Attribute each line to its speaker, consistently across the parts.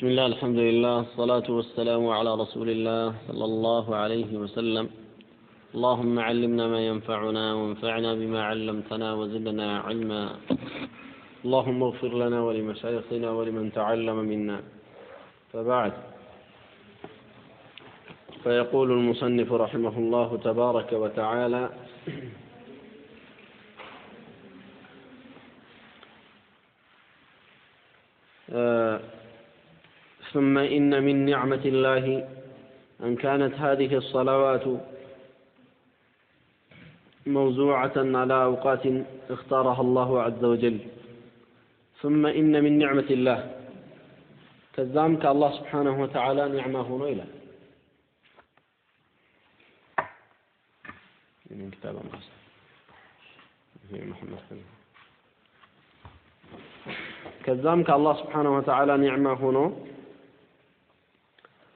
Speaker 1: بسم الله الحمد لله الصلاة والسلام على رسول الله صلى الله عليه وسلم. اللهم علمنا ما ينفعنا وانفعنا بما علمتنا وزدنا علما. اللهم اغفر لنا ولمشايخنا ولمن تعلم منا. فبعد. فيقول المصنف رحمه الله تبارك وتعالى آه ثم إن من نعمة الله أن كانت هذه الصلوات موزوعة على أوقات اختارها الله عز وجل. ثم إن من نعمة الله. كذام كالله سبحانه وتعالى نعمة هنا إلى من كتاب كالله سبحانه وتعالى نعمة هنا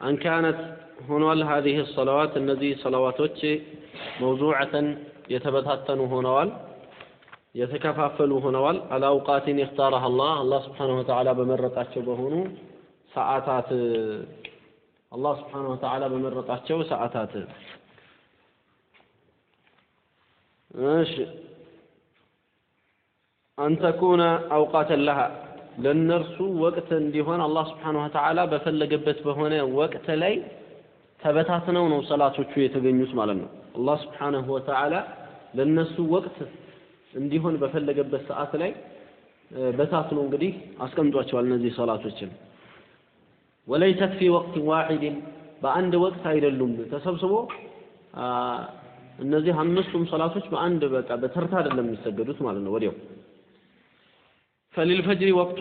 Speaker 1: أن كانت هنا هذه الصلوات الذي صلواتك موضوعة يتبتتن هنا يتكففل هنا على أوقات اختارها الله الله سبحانه وتعالى بمرت أشبه هنا ساعتات الله سبحانه وتعالى بمرتاቸው ሰዓታት ماشي أن تكون أوقاتا لها. ለእነርሱ ወቅት እንዲሆን አላህ ስብሓን ወተዓላ በፈለገበት በሆነ ወቅት ላይ ተበታትነው ነው ሰላቶቹ የተገኙት ማለት ነው። አላህ ስብሓነሁ ወተዓላ ለእነሱ ወቅት እንዲሆን በፈለገበት ሰዓት ላይ በታትኖ እንግዲህ አስቀምጧቸዋል እነዚህ ሰላቶችን። ወለይሰት ፊ ወቅት ዋሒድን በአንድ ወቅት አይደሉም ተሰብስቦ እነዚህ አምስቱም ሰላቶች በአንድ በቃ በተርታ አይደለም የሚሰገዱት ማለት ነው ወዲያው فللفجر وقت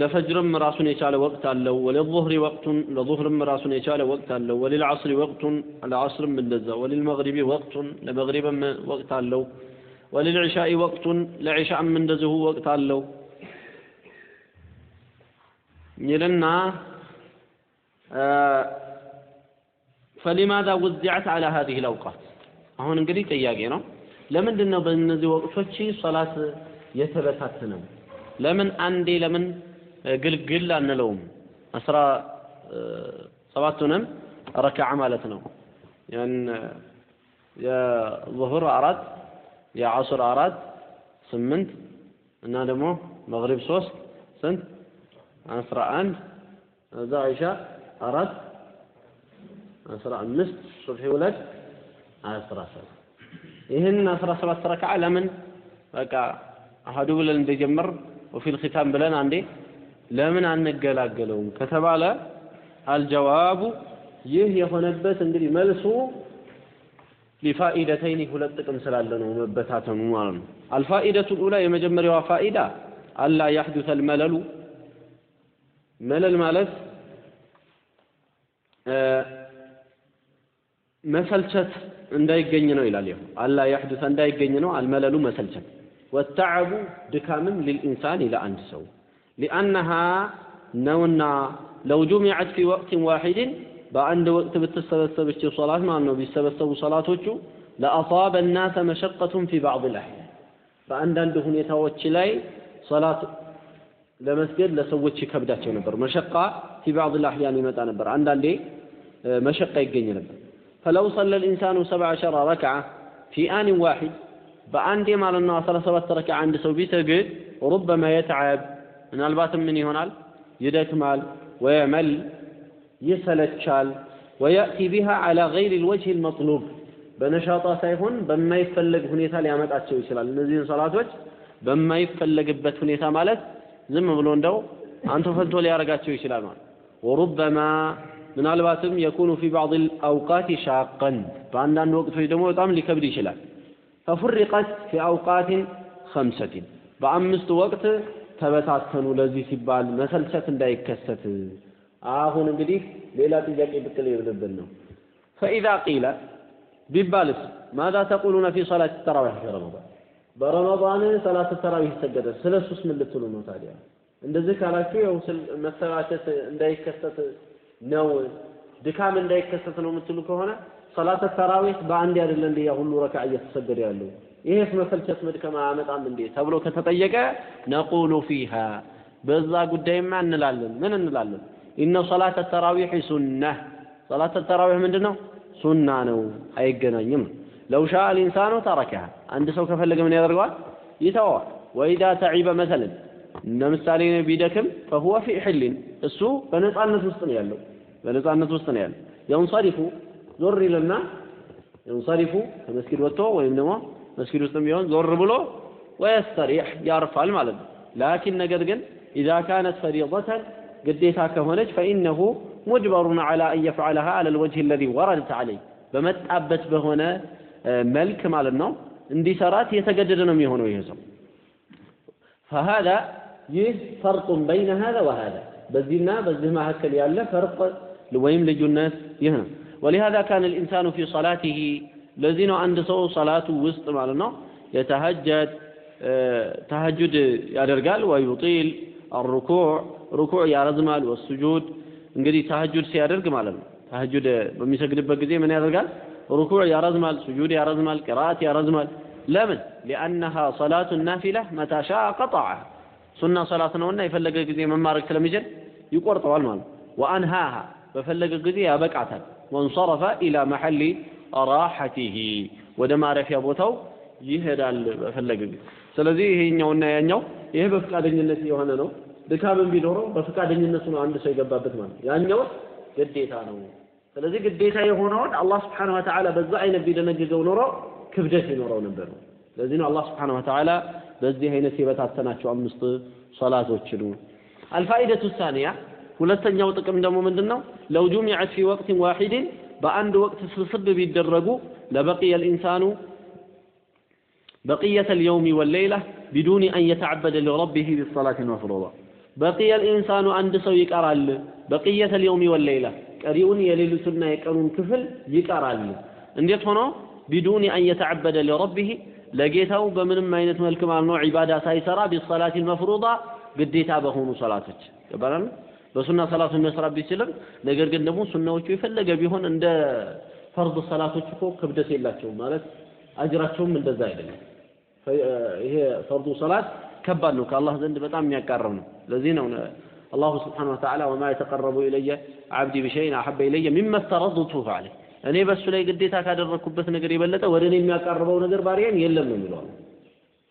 Speaker 1: لفجر مراس يشال وقت الله وللظهر وقت لظهر مراس يشال وقت الله وللعصر وقت العصر من لزة وللمغرب وقت لمغرب وقت الله وللعشاء وقت لعشاء من لزه وقت الله يلنا آه، فلماذا وزعت على هذه الأوقات؟ هون انقدي تياقي لمن لنا بنزي وقفتشي صلاة يتبتتنا ለምን አንዴ ለምን ግልግል አንለውም? አስራ ሰባቱንም ረክዓ ማለት ነው። ያን የዙሁር አራት የዐሱር አራት ስምንት እና ደግሞ መግሪብ ሶስት ስንት አስራ አንድ እዛ ዒሻ አራት አስራ አምስት ሱብሒ ሁለት አስራ ሰባት ይህን አስራ ሰባት ረክዓ ለምን በቃ አሀዱ ብለን እንደጀመር ወፊል ኺታም ብለን አንዴ ለምን አንገላገለውም ከተባለ አልጀዋቡ ይህ የሆነበት እንግዲህ መልሱ ሊፋኢደተይኒ ሁለት ጥቅም ስላለ ነው መበታተኑ ማለት ነው። አልፋኢደቱ ኡላ የመጀመሪያዋ ፋኢዳ አላ ያሕዱተ አልመለሉ መለል ማለት መሰልቸት እንዳይገኝ ነው ይላል። አላ ያሕዱተ እንዳይገኝ ነው አልመለሉ መሰልቸት ወተዓቡ ድካምም ሊልኢንሳን ለአንድ ሰው ሊአነሃ ነውና ለው ጁሚዐት ፊ ወቅትን ዋሒድን በአንድ ወቅት ብትሰበሰበች ሶላት ማለት ነው ቢሰበሰቡ ሰላቶቹ ለአሳበ ናሰ መሸቀቱን ፊ ባዕድ ልአሕያን በአንዳንድ ሁኔታዎች ላይ ሶላት ለመስገድ ለሰዎች ይከብዳቸው ነበር። መሸቃ ፊ ባዕድ ልአሕያን ይመጣ ነበር። አንዳንዴ መሸቃ ይገኝ ነበር። ፈለው ሰለ ልኢንሳኑ ሰብዐ ዐሸረ ረክዓ ፊ አንን ዋሒድ በአንዴ ማለት ነው አስራ ሰባት ረክዓ አንድ ሰው ቢሰግድ ሩበማ የተዓብ ምናልባትም ምን ይሆናል ይደክማል፣ ወየመል ይሰለቻል፣ ወየእቲ ቢሃ ዐላ ገይሪ ልወጅህ ልመጥሉብ በነሻጣ ሳይሆን በማይፈለግ ሁኔታ ሊያመጣቸው ይችላል። እነዚህን ሰላቶች በማይፈለግበት ሁኔታ ማለት ዝም ብሎ እንደው አንቶ ፈንቶ ሊያደርጋቸው ይችላል ማለት ወሩበማ ምናልባትም የኩኑ ፊ ባዕድ አውቃት ሻቀን በአንዳንድ ወቅቶች ደግሞ በጣም ሊከብድ ይችላል። ፈፉሪቀት ፊ አውቃትን ኸምሰቲን በአምስት ወቅት ተበታተኑ። ለዚህ ሲባል መሰልቸት እንዳይከሰት። አሁን እንግዲህ ሌላ ጥያቄ ብቅ ሊልብን ነው። ፈኢዛ ቂለ ቢባልስ ማዛ ተቁሉነ ፊ ሰላት ተራዊሕ ፊ ረመዳን ሰላት ተራዊሕ ይሰገዳል። ስለ እሱስ ምን ልትሉ ነው ታዲያ? እንደዚህ ካላችሁ ያው መሰላቸት እንዳይከሰት ነው ድካም እንዳይከሰት ነው የምትሉ ከሆነ ሰላተ ተራዊህ በአንድ አይደለ እንዴ ያ ሁሉ ረክዓ እየተሰገደ ያለው ይሄስ መሰልቸት መድከም አያመጣም እንዴ ተብሎ ከተጠየቀ ነቁሉ ፊሃ በዛ ጉዳይማ እንላለን ምን እንላለን ኢነ ሰላተ ተራዊሕ ሱነህ ሰላተ ተራዊሕ ምንድን ነው? ሱና ነው፣ አይገናኝም። ለው ሻ ልኢንሳኑ ተረከሃ አንድ ሰው ከፈለገ ምን ያደርገዋል? ይተወዋል። ወኢዛ ተዒበ መሰለን ለምሳሌ ቢደክም ፈሁወ ፊ ሕሊን እሱ በነፃነት ውስጥ ነው ያለው፣ በነፃነት ውስጥ ነው ያለው። የንሰሪፉ ዞር ይልና የንሰሪፉ ከመስጊድ ወጥቶ ወይም ደግሞ መስጊድ ውስጥም ቢሆን ዞር ብሎ ወየስተሪሕ ያርፋል ማለት ነው። ላኪን ነገር ግን ኢዛ ካነት ፈሪደተን ግዴታ ከሆነች ፈኢነሁ ሙጅበሩን ዐላ አን የፍዐለሃ ዐለል ወጅህ አለዚ ወረደት ዐለይህ በመጣበት በሆነ መልክ ማለት ነው እንዲሰራት የተገደደ ነው የሚሆነው ይሄ ሰው። ፈሃዛ ይህ ፈርቁን በይነ ሃዛ ወሃዛ በዚህና በዚህ መካከል ያለ ፈርቅ ወይም ልዩነት ይህ ነው ወሊሃዛ ካነ ልኢንሳኑ ፊ ሰላቲሂ ለዚህ ነው አንድ ሰው ሰላቱ ውስጥ ማለት ነው የተሀጀድ ተሀጁድ ያደርጋል ወዩጢል አርኩዕ ሩኩዕ ያረዝማል ወስጁድ እንግዲህ ተሀጁድ ሲያደርግ ማለት ነው ተሀጁድ በሚሰግድበት ጊዜ ምን ያደርጋል ሩኩዕ ያረዝማል ስጁድ ያረዝማል ቅራአት ያረዝማል ለምን ሊአነሃ ሰላቱ ናፊላ መታ ሻአ ቀጠዐ ሱና ሰላት ነውና የፈለገ ጊዜ መማረግ ስለሚችል ይቆርጠዋል ማለት ወአንሃሃ በፈለገ ጊዜ ያበቃታል ወንሰረፈ ኢላ መሐሊ ራሐቲሂ ወደ ማረፊያ ቦታው ይሄዳል በፈለገ ጊዜ። ስለዚህ ይሄኛውና ያኛው ይሄ በፍቃደኝነት የሆነ ነው። ድካምን ቢኖረው በፍቃደኝነቱ ነው አንድ ሰው የገባበት ማለት ያኛው ግዴታ ነው። ስለዚህ ግዴታ የሆነውን አላህ ስብሓነሁ ወተዓላ በዛ አይነት ቢደነግገው ኖሮ ክብደት ይኖረው ነበር። ለዚህ ነው አላህ ስብሓነሁ ወተዓላ በዚህ አይነት የበታተናቸው አምስት ሶላቶችን አልፋኢደቱ ሳኒያ ሁለተኛው ጥቅም ደግሞ ምንድን ነው ለው ጁሚዐት ፊ ወቅትን ዋሒድን በአንድ ወቅት ስብስብ ቢደረጉ ለበቂየ ልኢንሳኑ بقية اليوم والليلة بدون أن يتعبد لربه بالصلاة المفروضة بقي الإنسان عند سو يقرال بقية اليوم والليلة قريون يليل سنة يقرون كفل يقرال እንዴት ሆኖ ቢዱኒ አን የተዓበደ ሊረቢህ ለጌታው በምንም አይነት መልክ ማለት ነው ዒባዳ ሳይሰራ ቢሰላት መፍሩዳ ግዴታ በሆኑ ሰላቶች ይባላል በሱና ሰላቱን መስራት ቢችልም ነገር ግን ደግሞ ሱናዎቹ የፈለገ ቢሆን እንደ ፈርድ ሰላቶች እኮ ክብደት የላቸውም። ማለት አጅራቸውም እንደዛ አይደለም። ይሄ ፈርዱ ሰላት ከባድ ነው። ከአላህ ዘንድ በጣም የሚያቃርብ ነው። ለዚህ ነው አላሁ ስብሓነሁ ወተዓላ ወማ የተቀረቡ ኢለየ አብዲ ቢሸይን አሐበ ኢለየ ሚመ እፍተረድቱሁ ዐለይህ እኔ በእሱ ላይ ግዴታ ካደረግኩበት ነገር የበለጠ ወደ እኔ የሚያቃርበው ነገር ባሪያን የለም ነው የሚለው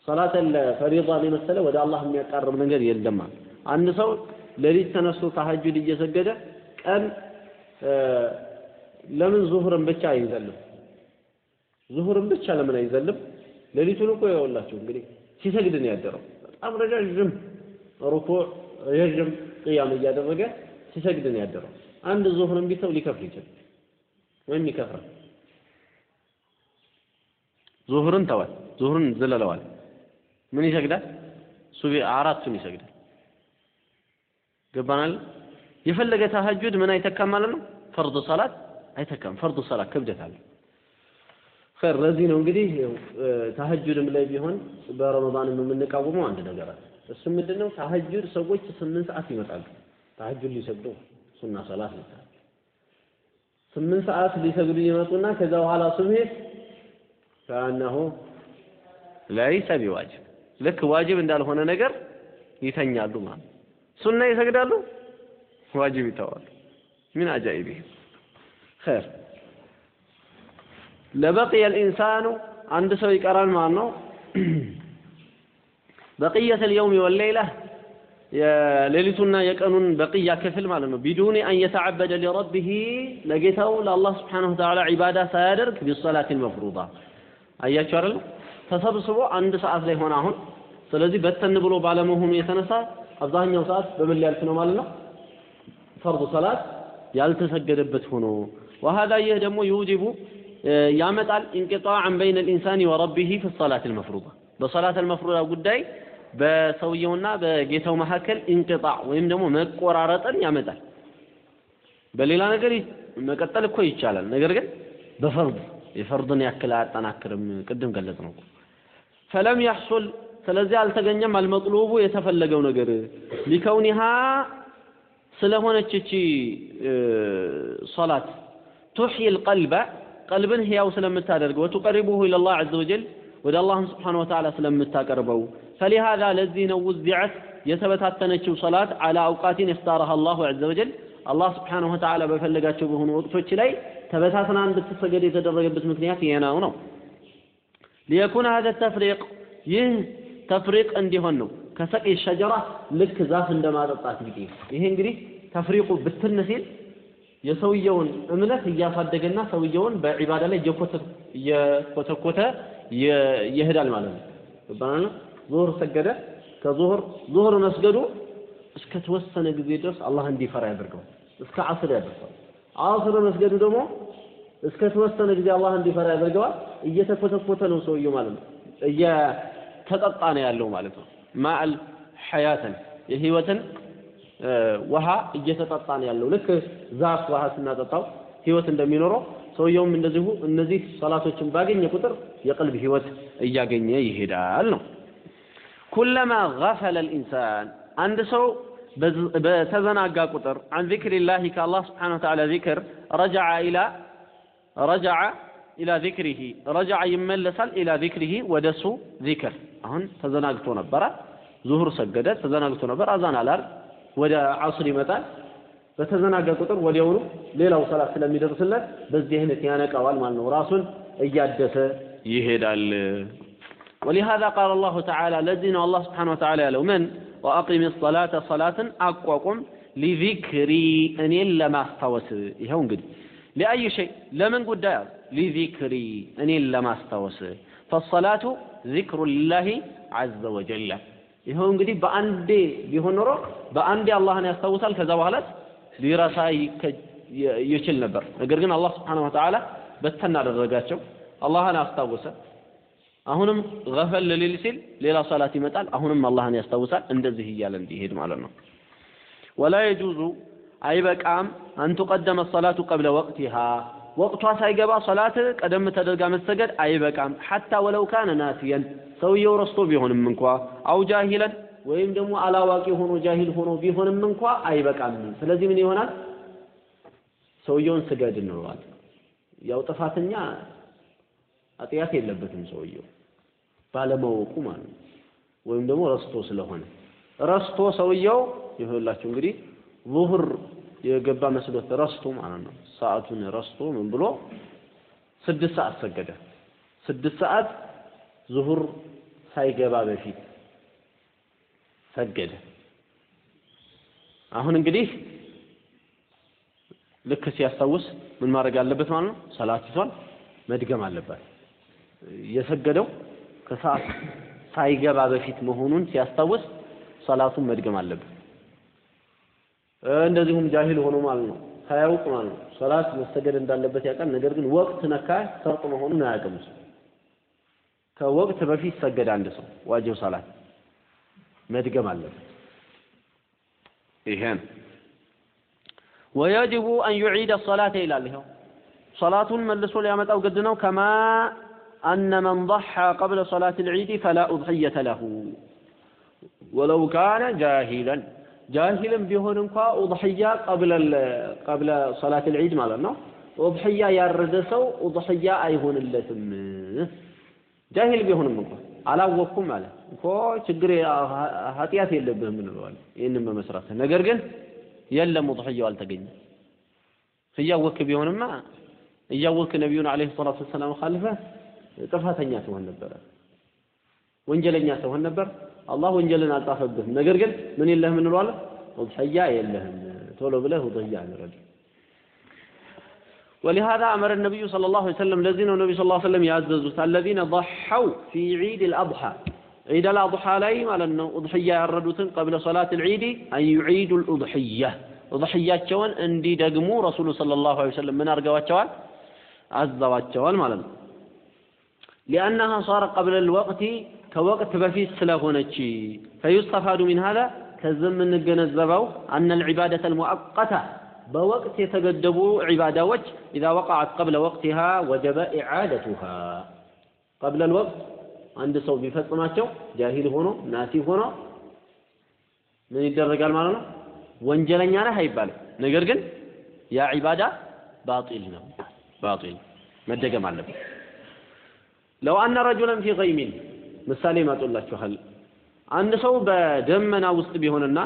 Speaker 1: ሰላተል ፈሪዳን የመሰለ ወደ አላህ የሚያቃርብ ነገር የለም አንድ ሰው ሌሊት ተነስቶ ተሐጁድ እየሰገደ ቀን ለምን ዙሁርን ብቻ አይዘልም? ዙሁርን ብቻ ለምን አይዘልም? ሌሊቱን እኮ ይኸውላችሁ እንግዲህ ሲሰግድ ነው ያደረው። በጣም ረዣዥም ሩኩዕ ረዣዥም ቅያም እያደረገ ሲሰግድ ነው ያደረው። አንድ ዙሁርን ቢተው ሊከፍል ይችላል ወይም ይከፍራል። ዙሁርን ተዋል ዙሁርን ዝለለዋል ምን ይሰግዳል? ሱቢ አራቱን ይሰግዳል ገባናል? የፈለገ ተሐጁድ ምን አይተካም ማለት ነው? ፈርድ ሰላት አይተካም። ፈርድ ሰላት ክብደት አለ ኸይር ለዚህ ነው እንግዲህ ተሐጁድም ላይ ቢሆን በረመዳንም የምንቃወመው አንድ ነገር አለ። እሱ ምንድነው? ተሐጁድ ሰዎች ስምንት ሰዓት ይመጣሉ። ተሐጁድ ሊሰግዱ ሱና ሰላት ይመጣል ስምንት ሰዓት ሊሰግዱ ይመጡና ከዛ በኋላ ሱብሂ ከአነሁ ለይሰ ቢዋጅብ ልክ ዋጅብ እንዳልሆነ ነገር ይተኛሉ ማለት ሱና ይሰግዳሉ? ዋጅብ ይተዋሉ ምን አጃኢብ ኸይር። ለበቂየ ልኢንሳኑ አንድ ሰው ይቀራል ማለት ነው በቅየተ ልየውም ወሌይላ የሌሊቱና የቀኑን በቅያ ክፍል ማለት ነው። ቢዱኒ አን የተዓበደ ሊረቢህ ለጌታው ለአላህ ስብሓነሁ ወተዓላ ዒባዳ ሳያደርግ ቢሰላት መፍሩዳ። አያችሁ አይደል? ተሰብስቦ አንድ ሰዓት ላይ ሆነ አሁን። ስለዚህ በተን ብሎ ባለመሆኑ የተነሳ አብዛኛው ሰዓት በምን ሊያልፍ ነው ማለት ነው? ፈርዱ ሰላት ያልተሰገደበት ሆኖ። ወሀዛ ይህ ደግሞ ዩጅቡ ያመጣል ኢንቅጣዕን በይነ ልኢንሳኒ ወረቢህ ፊ ሰላት ልመፍሩዳ በሰላት ልመፍሩዳ ጉዳይ በሰውየውና በጌታው መካከል ኢንቅጣዕ ወይም ደግሞ መቆራረጥን ያመጣል። በሌላ ነገር መቀጠል እኮ ይቻላል። ነገር ግን በፈርድ የፈርድን ያክል አያጠናክርም። ቅድም ገለጽ ነው ፈለም ያሕሱል ስለዚህ አልተገኘም አልመጥሉቡ የተፈለገው ነገር። لكونها ስለሆነች እቺ ሶላት። تحيي القلب ቀልብን ህያው ስለምታደርገው። وتقربه إلى الله عز وجل ወደ አላህም سبحانه وتعالى ስለምታቀርበው። فلهذا ለዚህ ነው وزعت የተበታተነችው ሰላት على أوقات اختارها الله عز وجل። አላህ سبحانه وتعالى በፈለጋቸው በሆኑ ወቅቶች ላይ ተበታትና እንድትሰገድ የተደረገበት ምክንያት ይሄ ነው ነው። ليكون هذا التفريق ይህ ተፍሪቅ እንዲሆን ነው ከሰቂ ሸጀራ ልክ ዛፍ እንደማጠጣት ጊዜ ይሄ እንግዲህ ተፍሪቁ ብትን ሲል የሰውየውን እምነት እያሳደገና ሰውየውን በዒባዳ ላይ እየኮተኮተ ይሄዳል ማለት ነው። ይባላል ዙሁር ሰገደ። ከዙሁር ዙሁር መስገዱ እስከ ተወሰነ ጊዜ ድረስ አላህ እንዲፈራ ያደርገዋል። እስከ አስር ያደርሰዋል። አስር መስገዱ ደግሞ እስከ ተወሰነ ጊዜ አላህ እንዲፈራ ያደርገዋል። እየተኮተኮተ ነው ሰውየው ማለት ነው። እየተጠጣ ነው ያለው ማለት ነው። ማዕል ሐያተን የህይወትን ውሃ እየተጠጣ ነው ያለው። ልክ ዛፍ ውሃ ስናጠጣው ህይወት እንደሚኖረው ሰውየውም እንደዚሁ እነዚህ ሰላቶችን ባገኘ ቁጥር የቀልብ ህይወት እያገኘ ይሄዳል ነው። ኩለማ ገፈለ ልኢንሳን አንድ ሰው በተዘናጋ ቁጥር አን ዚክሪላሂ ከአላህ ስብሓነ ወተዓላ ዚክር رجع إلى رجع إلى ذكره رجع ይመለሳል إلى ذكره ወደ እሱ ዚክር አሁን ተዘናግቶ ነበረ ዙሁር ሰገደ ተዘናግቶ ነበር አዛን አላል ወደ ዐስር ይመጣል በተዘናጋ ቁጥር ወዲያውኑ ሌላው ሰላት ስለሚደርስለት በዚህ አይነት ያነቃዋል ማለት ነው ራሱን እያደሰ ይሄዳል ولهذا قال الله تعالى ለዚህ ነው አላህ ስብሓነ ወተዓላ ያለው ምን ወአቂም ሰላተ ሰላትን አቋቁም ሊዚክሪ እኔን ለማስታወስ ይኸው እንግዲህ ሊአይ ሸይ ለምን ጉዳይ አሉ ሊዚክሪ እኔን ለማስታወስ ፈሰላቱ ዚክሩ ሊላሂ ዐዘ ወጀለ። ይኸው እንግዲህ በአንዴ ቢሆን ኖሮ በአንዴ አላህን ያስታውሳል ከዛ በኋላ ሊረሳ ይችል ነበር። ነገር ግን አላህ ስብሓነሁ ወተዓላ በተን አደረጋቸው አላህን አስታወሰ። አሁንም ገፈል ሊል ሲል ሌላ ሰላት ይመጣል አሁንም አላህን ያስታውሳል እንደዚህ እያለ እንዲሄድ ማለት ነው። ወላ የጁዙ አይበቃም። አን ቱቀደመ ሰላቱ ቀብለ ወቅቲሃ ወቅቷ ሳይገባ ሰላት ቀደም ተደርጋ መሰገድ አይበቃም። ሐታ ወለው ካነ ናሲየን ሰውየው ረስቶ ቢሆንም እንኳ አው ጃሂለን ወይም ደግሞ አላዋቂ ሆኖ ጃሂል ሆኖ ቢሆንም እንኳ አይበቃም። ስለዚህ ምን ይሆናል? ሰውየውን ስገድ እንለዋል ያው ጥፋተኛ አጥያት የለበትም ሰውየው። ባለማወቁ ማለት ነው። ወይም ደግሞ ረስቶ ስለሆነ። ረስቶ ሰውየው ይኸውላችሁ እንግዲህ ዙሁር የገባ መስሎት ረስቶ ማለት ነው ሰዓቱን ረስቶ ምን ብሎ ስድስት ሰዓት ሰገደ። ስድስት ሰዓት ዙሁር ሳይገባ በፊት ሰገደ። አሁን እንግዲህ ልክ ሲያስታውስ ምን ማድረግ አለበት ማለት ነው? ሰላት ይዟል መድገም አለበት። የሰገደው ከሰዓት ሳይገባ በፊት መሆኑን ሲያስታውስ ሰላቱን መድገም አለበት። እንደዚሁም ጃሂል ሆኖ ማለት ነው ሳያውቅ ማለት ነው الصلاة مستجد عند الله بس يقال نقدر نقول وقت نكاء شرط ما هو ناعم كوقت ما في سجد عند صم واجب صلاة ما تجمع الله إيهان ويجب أن يعيد الصلاة إلى الله صلاة من لسول يامت أو قدنا كما أن من ضحى قبل صلاة العيد فلا أضحية له ولو كان جاهلاً ጃሂልም ቢሆን እንኳ ኡድሕያ ቀብለ ሰላት ልዒድ ማለት ነው። ኡድሕያ ያረደ ሰው ኡድሕያ አይሆንለትም። ጃሂል ቢሆንም እንኳ አላወቅኩም ማለት እኮ ችግር ኃጢአት የለብህም እንለዋለን፣ ይህንን በመስራት ነገር ግን የለም ኡድሕያው አልተገኘም። እያወክ ቢሆንማ እያወክ ነቢዩን ዓለይሂ ሰላቱ ወሰላም ካልፈ ጥፋተኛ ትሆን ነበረ። ወንጀለኛ ሰው ሆን ነበር። አላህ ወንጀልን አልጻፈብህም ነገር ግን ምን የለህም እንለዋለን? ውድሕያ የለህም። ቶሎ ብለህ ውድሕያ አድርግ ولهذا أمر النبي صلى الله عليه وسلم الذين النبي صلى الله عليه وسلم يعززوا الذين ضحوا في عيد الأضحى عيد الأضحى لا على أنه أضحية يردوتن قبل صلاة العيد أن يعيدوا الأضحية أضحيات شوان اندي دقمو رسول صلى الله عليه وسلم من أرقوات شوان عزوات شوان مالا لأنها صار قبل الوقت ከወቅት በፊት ስለሆነች ፈዩስተፋዱ ሚን ሀዛ ከዚህ የምንገነዘበው አነ ልዕባደተ ልሙአቀታ በወቅት የተገደቡ ዒባዳዎች ኢዛ ወቃዐት ቀብለ ወቅቲሃ ወጀበ ኢዓደቱሃ ቀብለ ልወቅት አንድ ሰው ቢፈጽማቸው ጃሂል ሆኖ ናሲ ሆኖ ምን ይደረጋል ማለት ነው? ወንጀለኛ ነህ አይባልም። ነገር ግን ያ ዒባዳ ባጢል ነው፣ ባጢል መደገም አለበት። ለው አነ ረጁለን ፊ ገይሚን ምሳሌ ማጦላችኋል። አንድ ሰው በደመና ውስጥ ቢሆንና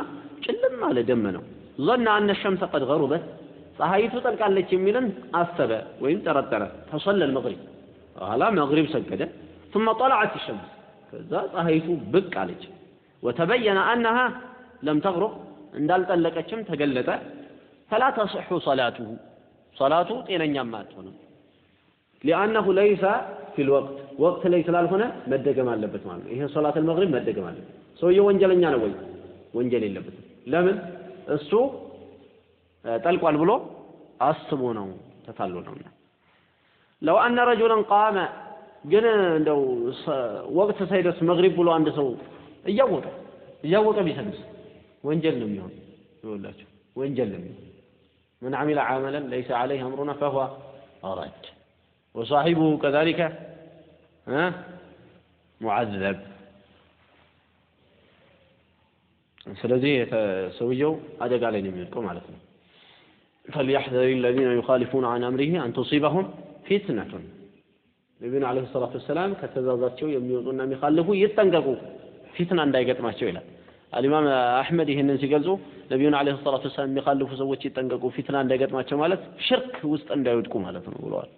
Speaker 1: ጭልም አለ ደመናው ظن أن الشمس قد غربت። ፀሐይቱ ጠልቃለች የሚልን አሰበ ወይም ጠረጠረ። ተሰለ المغرب። ኋላ መግሪብ ሰገደ። ثم طلعت الشمس። ከዛ ፀሐይቱ ብቅ አለች። وتبين أنها لم تغرب። እንዳልጠለቀችም ተገለጠ። فلا تصح صلاته። صلاته ጤነኛም አትሆንም። لأنه ليس في الوقت። ወቅት ላይ ስላልሆነ መደገም አለበት ማለት ነው። ይሄ ሶላተል መግሪብ መደገም አለበት። ሰውየው ወንጀለኛ ነው ወይ? ወንጀል የለበትም። ለምን? እሱ ጠልቋል ብሎ አስቦ ነው ተታሎ ነውና። ለው አነ ረጁለን ቃመ ግን እንደው ወቅት ሳይደርስ መግሪብ ብሎ አንድ ሰው እያወቀ እያወቀ ቢሰግድ ወንጀል ነው የሚሆን። ይኸውላችሁ ወንጀል ነው የሚሆን። ምን አሚለ ዓመለን ለይሰ ዐለይህ አምሩና ፈሁወ ረድ ወሳሒቡሁ ከዛሊከ ها معذب ስለዚህ ሰውየው አደጋ ላይ ነው የሚወድቀው ማለት ነው فليحذر الذين يخالفون عن أمره أن تصيبهم فتنة ነቢዩን ዓለይሂ ሰላቱ ወሰላም ከተዛዛቸው የሚወጡና የሚኻልፉ ይጠንቀቁ ፊትና እንዳይገጥማቸው ይላል አልኢማም አሕመድ ይህንን ሲገልጹ ነቢዩን ዓለይሂ ሰላቱ ወሰላም የሚኻልፉ ሰዎች ይጠንቀቁ ፊትና እንዳይገጥማቸው ማለት ሽርክ ውስጥ እንዳይወድቁ ማለት ነው ብለዋል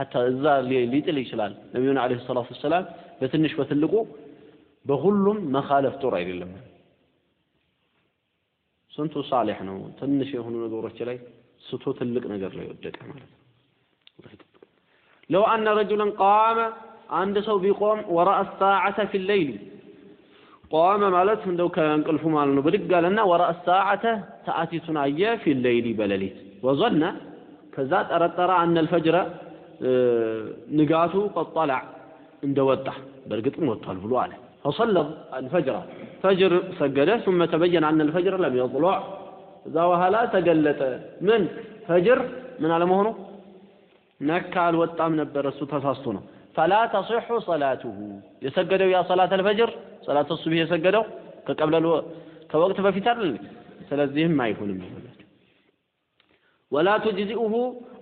Speaker 1: ሐታ እዛ ሊጥል ይችላል ነቢዩን ዓለይሂ ሰላቱ ወሰላም በትንሽ በትልቁ በሁሉም መኻለፍ ጦር አይደለም ስንቱ ሳሌሕ ነው ትንሽ የሆኑ ነገሮች ላይ ስቶ ትልቅ ነገር ላይ ወደቀ ማለት ነው ለው አነ ረጁለን ቃመ አንድ ሰው ቢቆም ወረአ ሳዓተ ፊ ሌይል ቆመ ማለት እንደው ከእንቅልፉ ማለት ነው ብድግ አለና ወረአ ሳዓተ ሰዓቲቱን አየ ፊ ሌይሊ በሌሊት ወዘነ ከዛ ጠረጠረ አነ ልፈጅረ ንጋቱ ቀድ ጠላዕ እንደወጣ በእርግጥም ወጥቷል ብሎ አለ فصلى الفجر فجر سجده ثم تبين أن الفجر لم يطلع ذا وهلا تقلت من فجر من على مهنه نكا الوطام نبر السو تساستونه فلا تصح صلاته يسجدوا يا صلاة الفجر صلاة الصبح يسجدوا كقبل الو... كوقت بفتر ስለዚህም አይሆንም ወላ ቱጅዚኡሁ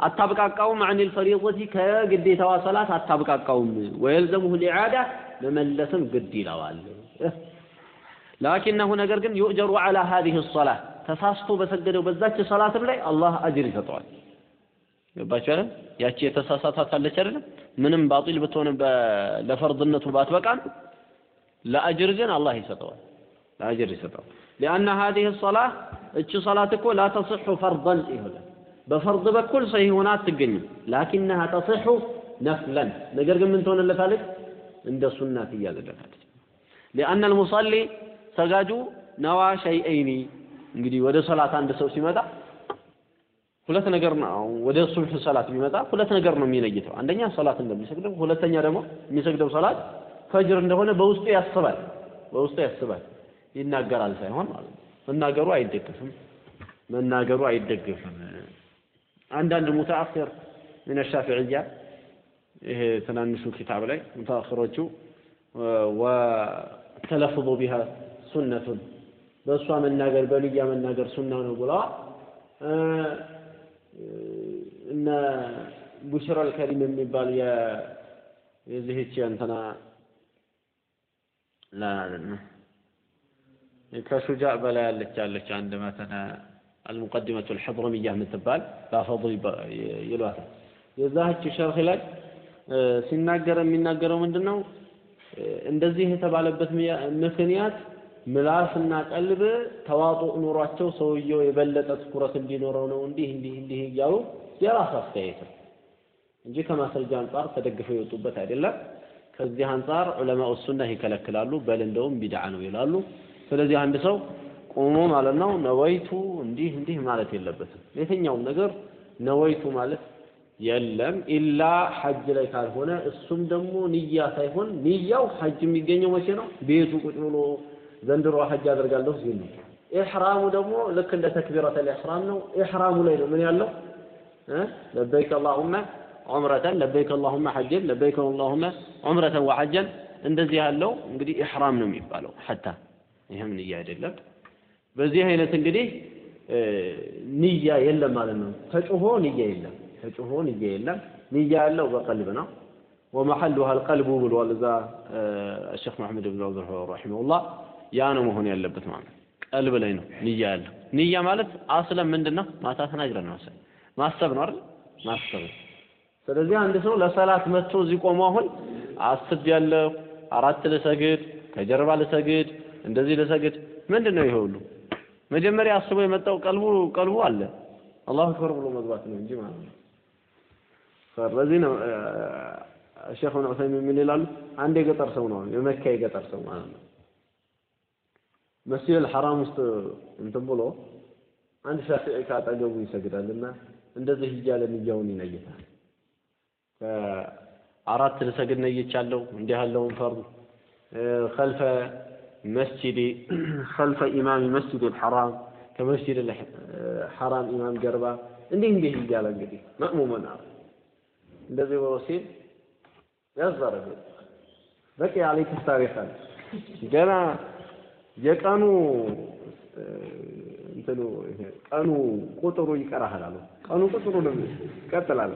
Speaker 1: አታብቃቃውም አን ልፈሪضቲ ከግዴታዋ ሰላት አታብቃቃውም። ወየልዘሙሁ ሊዓዳ መመለስም ግድ ይለዋል። ላኪነሁ ነገር ግን ዩእጀሩ ዓላ ሃዚህ ሰላት ተሳስቶ በሰገደው በዛች ሰላትም ላይ አላህ አጅር ይሰጠዋል። ገባችሁ አይደል? ያቺ የተሳሳታት አለች አይደለም ምንም ባጢል ብትሆን ለፈርድነቱ ባትበቃን ለአጅር ግን አላህ ይሰጠዋል። ለአጅር ይሰጠዋል። ሊአነ ሃዚህ ሰላህ እቺ ሰላት እኮ ላ ፈርደን ይሆናል በፈርድ በኩል ሰሂህ ሆና አትገኝም። ላኪነሃ ተስሑ ነፍለን። ነገር ግን ምን ትሆንለታለች? እንደ ሱና ትያዝለታለች ሊአነ ልሙሰሊ ሰጋጁ ነዋ ሸይአይኒ እንግዲህ ወደ ሰላት አንድ ሰው ሲመጣ ሁለት ነገር ነው። ወደ ሱብህ ሰላት ቢመጣ ሁለት ነገር ነው የሚለይተው አንደኛ ሰላት እንደሚሰግደው ሁለተኛ ደግሞ የሚሰግደው ሰላት ፈጅር እንደሆነ በውስጡ ያስባል። በውስጡ ያስባል። ይናገራል ሳይሆን ማለት ነው። መናገሩ አይደገፍም። መናገሩ አይደገፍም አንዳንድ ሙተአኺር ምን ሻፊዕያ ይሄ ትናንሹ ኪታብ ላይ ሙተአኺሮቹ ወተለፍዙ ቢሃ ሱነቱን በእሷ መናገር በንያ መናገር ሱና ነው ብለዋል እነ ቡሽራ አልከሪም የሚባል የዚህች እንትና ከሹጃዕ በላይ ያለች ያለች አንድ መተነ አልሙቀዲመቱ አልሐድረሚያ የምትባል ባፈضል ይሏታል። የዛች ሸርህ ላይ ሲናገር የሚናገረው ምንድን ነው እንደዚህ የተባለበት ምክንያት ምላስና ቀልብ ተዋጡእ ኑሯቸው ሰውየው የበለጠ ትኩረት እንዲኖረው ነው። እንዲህ እንዲህ እንዲህ እያሉ የራስ አስተያየት ነው እንጂ ከማስረጃ አንጻር ተደግፈው የወጡበት አይደለም። ከዚህ አንጻር ዑለማኡ ሱና ይከለክላሉ በል እንደውም ቢድዓ ነው ይላሉ። ስለዚህ አንድ ሰው ቆሞ ማለት ነው ነወይቱ እንዲህ እንዲህ ማለት የለበትም። የትኛውም ነገር ነወይቱ ማለት የለም። ኢላ ሐጅ ላይ ካልሆነ እሱም ደግሞ ንያ ሳይሆን ንያው ሐጅ የሚገኘው መቼ ነው? ቤቱ ቁጭ ብሎ ዘንድሮ ሐጅ አደርጋለሁ ሲል ነው። ኢሕራሙ ደግሞ ልክ እንደ ተክቢረተል ኢሕራም ነው። ኢሕራሙ ላይ ነው ምን ያለው? ለበይክ አላሁመ ዑምረተን ለበይክ አላሁመ ሐጀን ለበይክ አላሁመ ዑምረተን ወሐጀን እንደዚህ ያለው እንግዲህ ኢሕራም ነው የሚባለው። ሐታ ይህም ንያ አይደለም በዚህ አይነት እንግዲህ ንያ የለም ማለት ነው ተጭሆ ንያ የለም ተጭሆ ንያ የለም ንያ ያለው በቀልብ ነው ወመሐሉሃ አልቀልቡ ብሏል እዛ ሼክ መሐመድ ብን አብዱል ረሒመሁላህ ያ ነው መሆን ያለበት ማለት ቀልብ ላይ ነው ንያ ያለው ንያ ማለት አስለም ምንድን ነው? ማታ ተናግረን መሰለኝ ማሰብ ነው አይደል? ማሰብ ነው። ስለዚህ አንድ ሰው ለሰላት መጥቶ እዚህ ቆሞ አሁን አስቤያለሁ፣ አራት ልሰግድ፣ ከጀርባ ልሰግድ፣ እንደዚህ ልሰግድ፣ ምንድን ነው ይሄ ሁሉ? መጀመሪያ አስቦ የመጣው ቀልቡ ቀልቡ አለ አላሁ አክበር ብሎ መግባት ነው እንጂ ማለት ነው። ስለዚህ ነው ሼክ ኢብኑ ዑሰይሚን ምን ይላሉ? አንድ የገጠር ሰው ነው የመካ የገጠር ሰው ማለት ነው። መስጂድ አልሐራም ውስጥ እንትን ብሎ አንድ ሻፊዒ ካጠገቡ ይሰግዳልና እንደዚህ እያለ ንያውን ይነይታል። አራት ልሰግድ ነይቻለሁ እንዲህ ያለውን ፈርድ ከልፈ መስጂድ ከልፈ ኢማም መስጂድ አልሐራም ከመስጂድ ሐራም ኢማም ጀርባ እንዲህ እንዲህ እያለ እንግዲህ መእሙመን አለ እንደዚህ ብሎ ሲል ያዛረገ በቂ አለይክ አለ ገና የቀኑ እንትኑ ቀኑ ቁጥሩ ይቀራሃል አሉ። ቀኑ ቁጥሩ ይቀጥላል።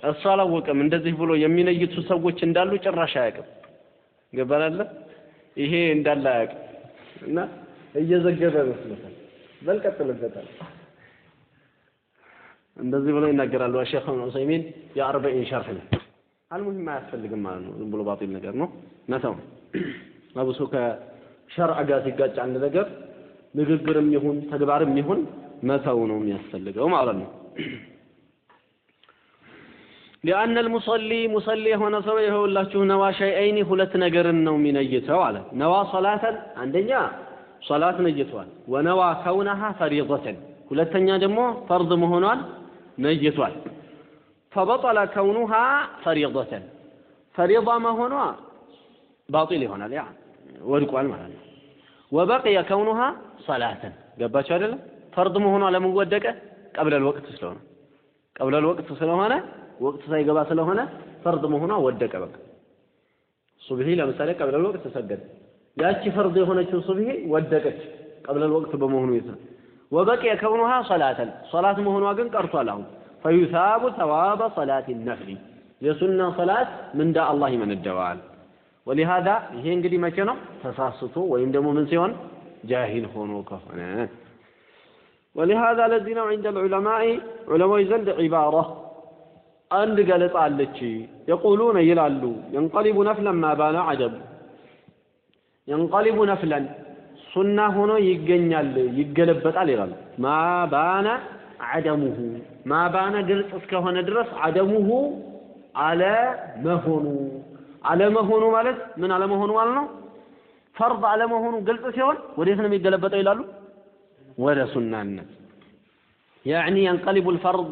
Speaker 1: እሱ አላወቀም። እንደዚህ ብሎ የሚነይቱ ሰዎች እንዳሉ ጭራሽ አያውቅም። ገባናለ ይሄ እንዳለ አያውቅም እና እየዘገበ መስሎታል። በል እንደዚህ ብሎ ይናገራሉ። ሼክ ዑሰይሚን የአርበዒን ሸርሕ ነው። አልሙሂም አያስፈልግም ማለት ነው። ዝም ብሎ ባጢል ነገር ነው መተው አብሶ ከሸርዕ ጋር ሲጋጭ አንድ ነገር ንግግርም ይሁን ተግባርም ይሁን መተው ነው የሚያስፈልገው ማለት ነው። ሊአነል ሙሰሊ ሙሰሊ የሆነ ሰው ይኸውላችሁ ነዋ ሸይአይኒ ሁለት ነገርን ነው የሚነይተው አለ። ነዋ ሰላተን አንደኛ ሶላት ነይቷል። ወነዋ ከውነሃ ፈሪደተን ሁለተኛ ደግሞ ፈርድ መሆኗን ነይቷል። ፈበጠለ ከውኑሃ ፈሪደተን ፈሪዳ መሆኗ ባጢል ይሆናል፣ ያ ወድቋል ማለት ነው። ወበቅየ ከውኑሃ ሰላተን ገባችሁ አይደለም? ፈርድ መሆኗ ለምን ወደቀ? ቀብለል ወቅት ስለሆነ ቀብለል ወቅት ስለሆነ ወቅት ሳይገባ ስለሆነ ፈርድ መሆኗ ወደቀ። በቃ ሱብሂ ለምሳሌ ቀብለል ወቅት ተሰገደ። ያቺ ፈርድ የሆነችው ሱብሂ ወደቀች ቀብለል ወቅት በመሆኑ ይዘ ወበቅየ ከውኑሃ ሰላተን ሰላት መሆኗ ግን ቀርቷል። አሁን ፈዩሳቡ ተዋበ ሰላት ነፍሊ የሱና ሰላት ምንዳ አላህ ይመነደዋል። ወሊሃዛ ይሄ እንግዲህ መቼ ነው ተሳስቶ ወይም ደግሞ ምን ሲሆን ጃሂል ሆኖ ከሆነ ወሊሃዛ ለዚህ ነው ዒንደ ልዑለማኢ ዑለሞች ዘንድ ዒባራ አንድ ገለጻ አለች። የቁሉነ ይላሉ የንቀሊቡ ነፍለን ማ ባነ ዐደቡ የንቀሊቡ ነፍለን ሱና ሆኖ ይገኛል ይገለበጣል ይላሉ። ማ ባነ ዐደሙሁ ማ ባነ ግልጽ እስከሆነ ድረስ ዐደሙሁ አለመሆኑ። አለመሆኑ ማለት ምን አለመሆኑ ማለት ነው? ፈርድ አለመሆኑ ግልጽ ሲሆን ወዴት ነው የሚገለበጠው ይላሉ? ወደ ሱናነት። ያዕኒ የንቀሊቡ ልፈርድ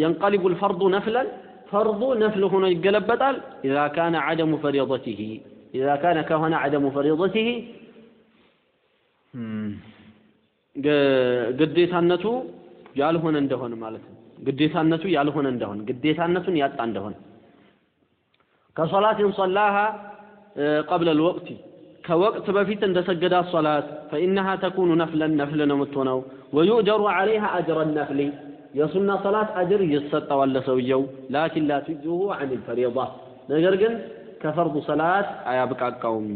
Speaker 1: የንቀሊቡ ልፈርዱ ነፍለን ፈርዱ ነፍል ሆኖ ይገለበጣል ኢዛ ካነ ዐደሙ ፈሪضቲሂ ኢዛ ካነ ከሆነ ዐደሙ ፈሪضቲሂ ግዴታነቱ ያልሆነ እንደሆነ ማለት ነው። ግዴታነቱ ያልሆነ እንደሆነ ግዴታነቱን ያጣ እንደሆነ ከሶላትን ሶላሃ ቀብለ ልወቅቲ ከወቅት በፊት እንደ ሰገዳት ሶላት ፈኢነሃ ተኩኑ ነፍለን ነፍል ነው የምትሆነው ويؤجر عليها أجر النفل የሱና ሶላት أجر ይሰጠዋል ለሰውየው لكن لا تجزئه عن الفريضة። ነገር ግን ከፈርዱ ሰላት አያብቃቃውም።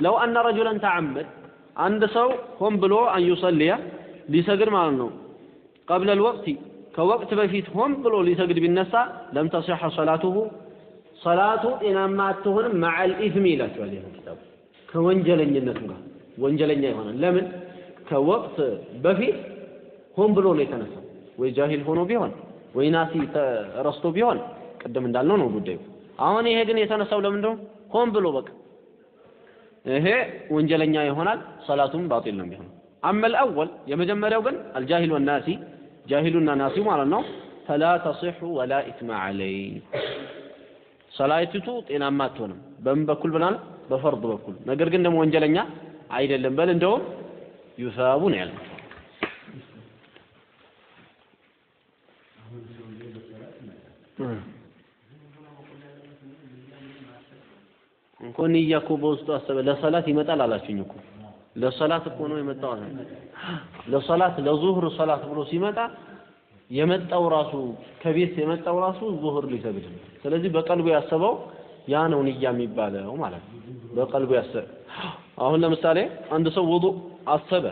Speaker 1: لو أن رجلا تعمد አንድ ሰው ሆን ብሎ أن يصلي ሊሰግድ ማለት ነው። قبل الوقت ከወቅት በፊት ሆን ብሎ ሊሰግድ ቢነሳ لم تصح صلاته ሰላቱ ጤናማ አትሆንም مع الإثم ይላቸዋል ይህ ኪታቡ ከወንጀለኝነቱ ጋር ወንጀለኛ ይሆናል። ለምን? ከወቅት በፊት ሆን ብሎ ነው የተነሳው ወይ ጃሂል ሆኖ ቢሆን ወይ ናሲ ረስቶ ቢሆን ቅድም እንዳልነው ነው ጉዳዩ። አሁን ይሄ ግን የተነሳው ለምንድነው? ሆን ብሎ በቃ ይሄ ወንጀለኛ ይሆናል ሰላቱም ባጢል ነው የሚሆነው። አመል አወል የመጀመሪያው ግን አልጃሂል ወናሲ ጃሂሉና ናሲው ማለት ነው። ፈላ ተሲሑ ወላ ኢትማ ዐለይ ሰላይቲቱ ጤናማ አትሆንም በምን በኩል ብላል በፈርድ በኩል። ነገር ግን ደግሞ ወንጀለኛ አይደለም በል እንደውም ዩሳቡ ነው ያለው እኮ ንያ እኮ በውስጡ አሰበ ለሰላት ይመጣል አላችሁኝ እኮ ለሰላት እኮ ነው የመጣው አለ ለሰላት ለዙህር ሰላት ብሎ ሲመጣ የመጣው ራሱ ከቤት የመጣው ራሱ ዙህር ሊሰግድ ስለዚህ በቀልቡ ያሰበው ያ ነው ንያ የሚባለው ማለት ነው። በቀልቡ ያሰበ አሁን ለምሳሌ አንድ ሰው ውዱእ አሰበ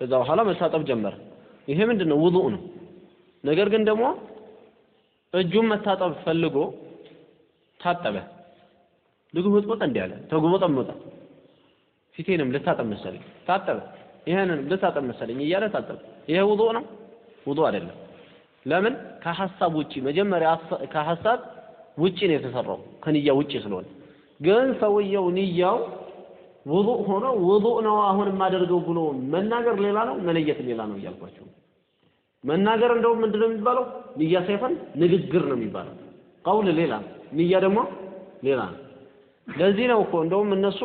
Speaker 1: ከዛ በኋላ መታጠብ ጀመረ። ይሄ ምንድን ነው? ውዱእ ነው። ነገር ግን ደግሞ እጁን መታጠብ ፈልጎ ታጠበ። ልግሙጥሙጥ እንዲህ አለ፣ ተጉመጠመጠ። ፊቴንም ልታጠብ መሰለኝ ታጠበ። ይሄንንም ልታጠብ መሰለኝ እያለ ታጠበ። ይሄ ውዱእ ነው? ውዱእ አይደለም። ለምን? ከሐሳብ ውጪ መጀመሪያ ከሐሳብ ውጪ ነው የተሰራው ከንያ ውጪ ስለሆነ። ግን ሰውየው ንያው ውዱእ ሆኖ ውዱእ ነው አሁን የማደርገው ብሎ መናገር ሌላ ነው፣ መለየት ሌላ ነው እያልኳቸው። መናገር እንደውም ምንድን ነው የሚባለው? ንያ ሳይሆን ንግግር ነው የሚባለው። ቀውል ሌላ ንያ ደግሞ ሌላ ነው። ለዚህ ነው እኮ እንደውም እነሱ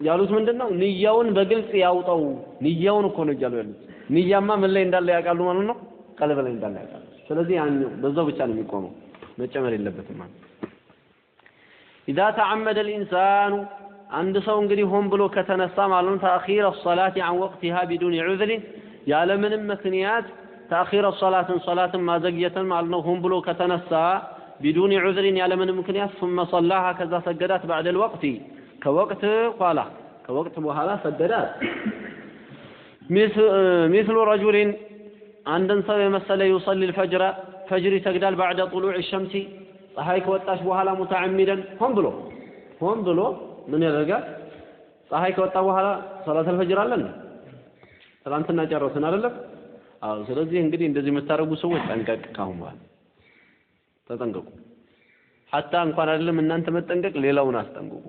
Speaker 1: ያሉት ምንድን ነው? ንያውን በግልጽ ያውጣው። ንያውን እኮ ነው እያሉ ያሉት። ንያማ ምን ላይ እንዳለ ያውቃሉ ማለት ነው፣ ቀልብ ላይ እንዳለ ያውቃሉ። ስለዚህ ያኛው በዛው ብቻ ነው የሚቆመው፣ መጨመር የለበትም ማለት ኢዛ ተዓመደ ልኢንሳኑ አንድ ሰው እንግዲህ ሆን ብሎ ከተነሳ ማለት ነው ተአኺር ሰላቲ አን ወቅቲሃ ቢዱን ዑዝሪን ያለምንም ምክንያት ተአኺር ሰላትን ሰላትን ማዘግየትን ማለት ነው ሆን ብሎ ከተነሳ ቢዱን ዑዝሪን ያለምንም ምክንያት ثم صلاها ከዛ ሰገዳት بعد الوقت ከወቅት ኋላ ከወቅት በኋላ ሰገዳት مثل رجل አንድን ሰው የመሰለ يصلي الفجر ፈጅር ይሰግዳል بعد طلوع الشمس ፀሐይ ከወጣች በኋላ ሙተዓሚደን ሆን ብሎ ሆን ብሎ ምን ያደርጋል? ፀሐይ ከወጣ በኋላ ሰላተል ፈጅር አለን ትናንትና ጨረስን አይደለም? አዎ። ስለዚህ እንግዲህ እንደዚህ የምታደርጉ ሰዎች ጠንቀቅ፣ ካሁን በኋላ ተጠንቀቁ። ሐታ እንኳን አይደለም እናንተ መጠንቀቅ፣ ሌላውን አስጠንቅቁ።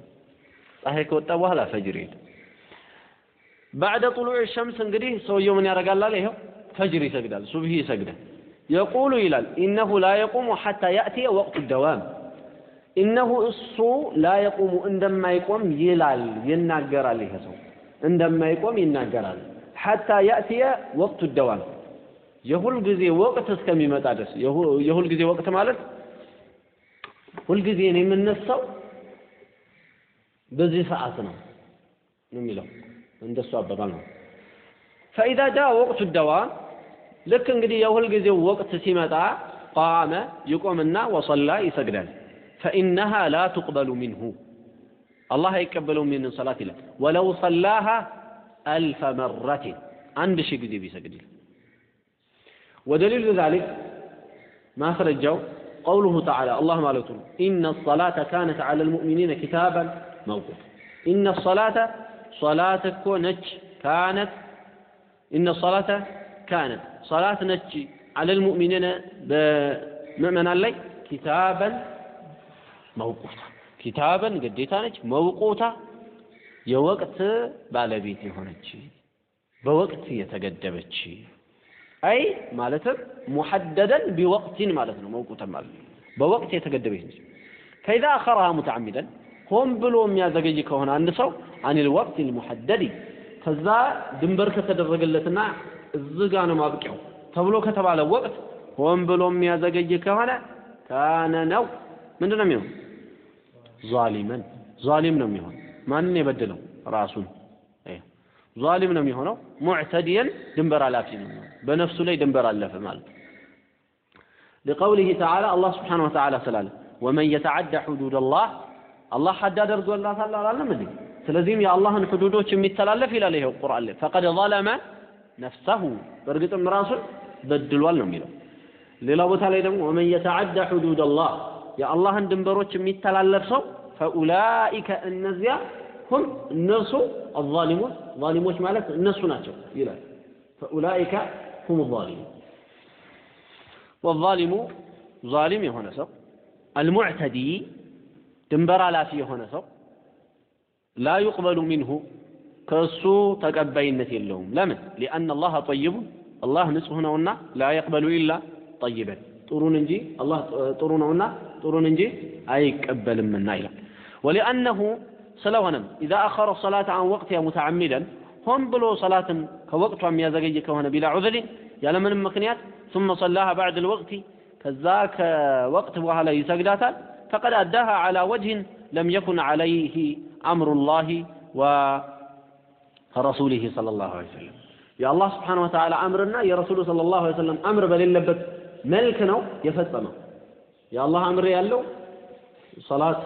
Speaker 1: ፀሐይ ከወጣ በኋላ ፈጅር ይሄድ ባዕደ ጥሉዕ ሸምስ እንግዲህ ሰውየው ምን ያደርጋል? ይኸው ፈጅር ይሰግዳል፣ ሱብሂ ይሰግዳል። የቁሉ ይላል ኢነሁ ላ የቁሙ ሐታ ያእትየ ወቅቱ ደዋም ኢነሁ እሱ ላ የቁሙ እንደማይቆም ይላል ይናገራል። ይሄ ሰው እንደማይቆም ይናገራል። ሐታ ያእትየ ወቅቱ ደዋም የሁል ጊዜ ወቅት እስከሚመጣ ድረስ የሁል ጊዜ ወቅት ማለት ሁልጊዜ ነው የምነሳው በዚህ ሰዓት ነው ነው የሚለው እንደሱ አባባል ነው። ፈኢዛ ጃ ወቅቱ ደዋም ልክ እንግዲህ የሁል ጊዜው ወቅት ሲመጣ ቃመ ይቆምና ወሰላ ይሰግዳል። ፈኢነሃ ላ ቱቅበሉ ሚንሁ አላህ አይቀበለውም ይህንን ሰላት ይላል። ወለው ሰላሃ አልፈ መረቲን አንድ ሺህ ጊዜ ቢሰግድ ይላል። ወደሊሉ ዛሊክ ማስረጃው ቀውሉሁ ተዓላ አላህ ማለቱ ነው። ኢነ ሰላተ ካነት ዐለ ልሙእሚኒነ ኪታበን መውቁት። ኢነ ሰላተ ሰላት እኮ ነች ካነት። ኢነ ሰላተ ካነት ሰላት ነች አለል ሙእሚኒነ በምእመናን ላይ ኪታበን መውቁታ። ኪታበን ግዴታ ነች መውቁታ የወቅት ባለቤት የሆነች በወቅት የተገደበች አይ ማለትም ሙሐደደን ቢወቅቲን ማለት ነው መውቁተን ማለት ነው በወቅት የተገደበች ነች ፈኢዛ አኸረሃ ሙተዓሚደን ሆን ብሎ የሚያዘገይ ከሆነ አንድ ሰው አኒል ወቅት ልሙሐደዲ ከዛ ድንበር ከተደረገለትና እዚህ ጋ ነው ማብቂያው ተብሎ ከተባለ ወቅት ሆን ብሎ የሚያዘገይ ከሆነ ካነ ነው ምንድን ነው የሚሆን? ዛሊመን ዛሊም ነው የሚሆን። ማንን የበደለው? ራሱን። ዛሊም ነው የሚሆነው። ሙዕተዲየን ድንበር አላፊ ነው የሚሆነው። በነፍሱ ላይ ድንበር አለፈ ማለት ነው። ሊቀውሊህ ተዓላ አላህ ስብሓነሁ ወተዓላ ስላለ ወመን የተዓዳ ሑዱድ አላህ አላህ ሐድ አድርጎላታል አላለም እንዴ? ስለዚህም የአላህን ሕዱዶች የሚተላለፍ ይላል ይኸው ቁርአን ላይ ፈቀድ ዘለመ ነፍሰሁ በእርግጥም ራሱን በድሏል ነው የሚለው። ሌላ ቦታ ላይ ደግሞ ወመን የተዓዳ ሑዱድ አላህ የአላህን ድንበሮች የሚተላለፍ ሰው ፈኡላኢከ እነዚያ ሁም እነርሱ አዛሊሙን ዛሊሞች ማለት እነሱ ናቸው ይላል። ፈኡላኢከ ሁም ዛሊሙን ወዛሊሙ ዛሊም የሆነ ሰው አልሙዕተዲ ድንበር አላፊ የሆነ ሰው ላ ዩቅበሉ ሚንሁ ከእሱ ተቀባይነት የለውም። ለምን? ሊአነ አላህ ጠይቡን አላህ ንጹህ ነውና ላ የቅበሉ ኢላ ጠይበን ጥሩን እንጂ አላህ ጥሩ ነውና ጥሩን እንጂ አይቀበልምና ይላል። ወሊአነሁ ስለሆነም ኢዛ አኸረ ሰላተ አን ወቅቲሃ ሙተዓሚደን ሆን ብሎ ሰላትን ከወቅቷ የሚያዘገይ ከሆነ ቢላ ዑዝሪን ያለምንም ምክንያት ثم صلاها بعد الوقت ከዛ ከወቅት በኋላ ይሰግዳታል ፈቀድ አዳሃ على وجه لم يكن عليه أمر الله ورسوله صلى الله عليه وسلم የአላህ ስብሓን ወተዓላ አምርና የረሱሉ ስለ ላሁ ሰለም አምር በሌለበት መልክ ነው የፈጸመው። የአላህ አምር ያለው ሰላት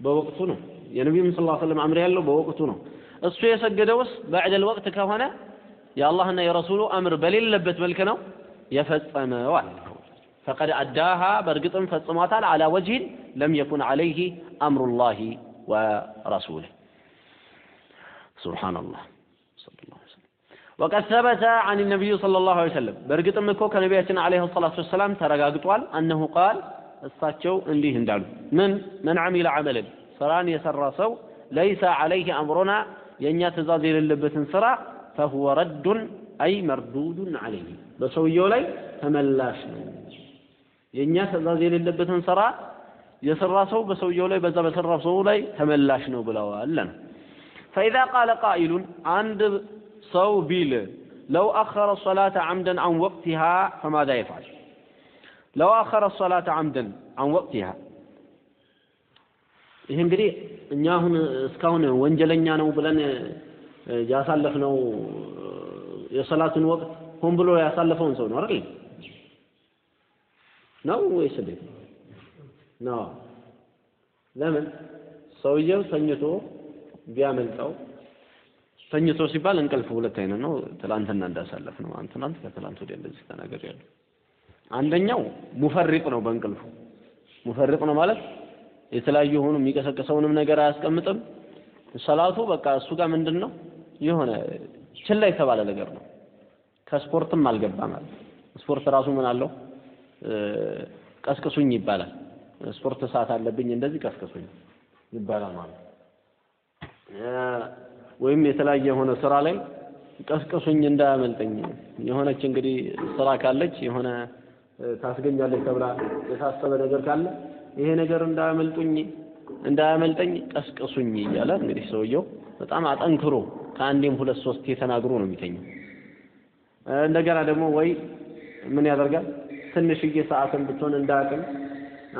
Speaker 1: በወቅቱ ነው። የነቢዩም ስ ሰለም አምር ያለው በወቅቱ ነው። እሱ የሰገደውስ ባዕደል ወቅት ከሆነ የአላህና የረሱሉ አምር በሌለበት መልክ ነው የፈጸመው አለ። ፈቀድ አዳሃ በእርግጥም ፈጽሟታል። አላ ወጅህን ለም የኩን ዓለይህ አምሩላሂ ወረሱልህ ሱብሓነላህ። ወቀድ ሰበተ አን ነቢዩ ሰለላሁ ዐለይሂ ወሰለም። በእርግጥም እኮ ከነቢያችን ዓለይሂ ሰላቱ ወሰላም ተረጋግጧል። አነሁ ቃል እሳቸው እንዲህ እንዳሉ ምን? መን ዓሚለ ዓመለን ስራን የሰራ ሰው ለይሰ ዓለይህ አምሩና የእኛ ትእዛዝ የሌለበትን ስራ ፈሁወ ረዱን አይ መርዱዱን ዓለይህ በሰውየው ላይ ተመላሽ ነው። የእኛ ትእዛዝ የሌለበትን ስራ የሰራ ሰው በሰውየው ላይ በዛ በሰራው ሰው ላይ ተመላሽ ነው ብለዋል ነው ፈኢዛ ቃለ ቃኢሉን አንድ ሰው ቢል ለው አኸረ ሶላተ ዓምደን አን ወቅቲሃ ፈማዛ ይፍዓል ለው አኸረ ዓምደን አን ወቅቲሃ ይህ እንግዲህ እኛ አሁን እስካሁን ወንጀለኛ ነው ብለን ያሳለፍነው የሰላቱን ወቅት ሆን ብሎ ያሳለፈውን ሰው ነው አይደል? ነው ወይስ እንዴት ነው? ለምን? ሰውየው ተኝቶ ቢያመልጠው ተኝቶ ሲባል እንቅልፍ ሁለት አይነት ነው። ትላንትና እንዳሳለፍ ነው ትናንት ከትላንት ወዲያ እንደዚህ ተናገር ያለው አንደኛው ሙፈሪጥ ነው በእንቅልፉ። ሙፈሪጥ ነው ማለት የተለያዩ የሆኑ የሚቀሰቅሰውንም ነገር አያስቀምጥም። ሰላቱ በቃ እሱ ጋር ምንድን ነው የሆነ ችላ የተባለ ነገር ነው። ከስፖርትም አልገባ ማለት ስፖርት ራሱ ምን አለው? ቀስቅሱኝ ይባላል። ስፖርት ሰዓት አለብኝ እንደዚህ ቀስቅሱኝ ይባላል ማለት ወይም የተለያየ የሆነ ስራ ላይ ቀስቅሱኝ እንዳያመልጠኝ። የሆነች እንግዲህ ስራ ካለች የሆነ ታስገኛለች ተብላ የታሰበ ነገር ካለ ይሄ ነገር እንዳያመልጡኝ እንዳያመልጠኝ ቀስቅሱኝ እያለ እንግዲህ ሰውየው በጣም አጠንክሮ ከአንዴም ሁለት ሶስት ተናግሮ ነው የሚተኘው። እንደገና ደግሞ ወይ ምን ያደርጋል ትንሽዬ ሰዓትን ብትሆን እንዳያቅም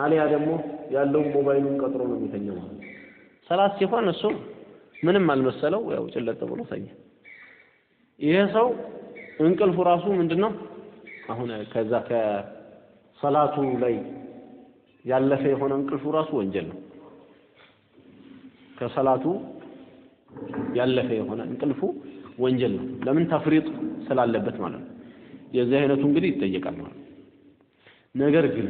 Speaker 1: አሊያ ደግሞ ያለውን ሞባይሉን ቀጥሮ ነው የሚተኘው ማለት ሰላት ሲሆን እሱ ምንም አልመሰለው ያው ጭለጥ ብሎ ተኛ። ይሄ ሰው እንቅልፉ ራሱ ምንድነው አሁን ከዛ ከሰላቱ ላይ ያለፈ የሆነ እንቅልፉ ራሱ ወንጀል ነው። ከሰላቱ ያለፈ የሆነ እንቅልፉ ወንጀል ነው። ለምን ተፍሪጥ ስላለበት ማለት ነው። የዚህ አይነቱ እንግዲህ ይጠየቃል ማለት ነው። ነገር ግን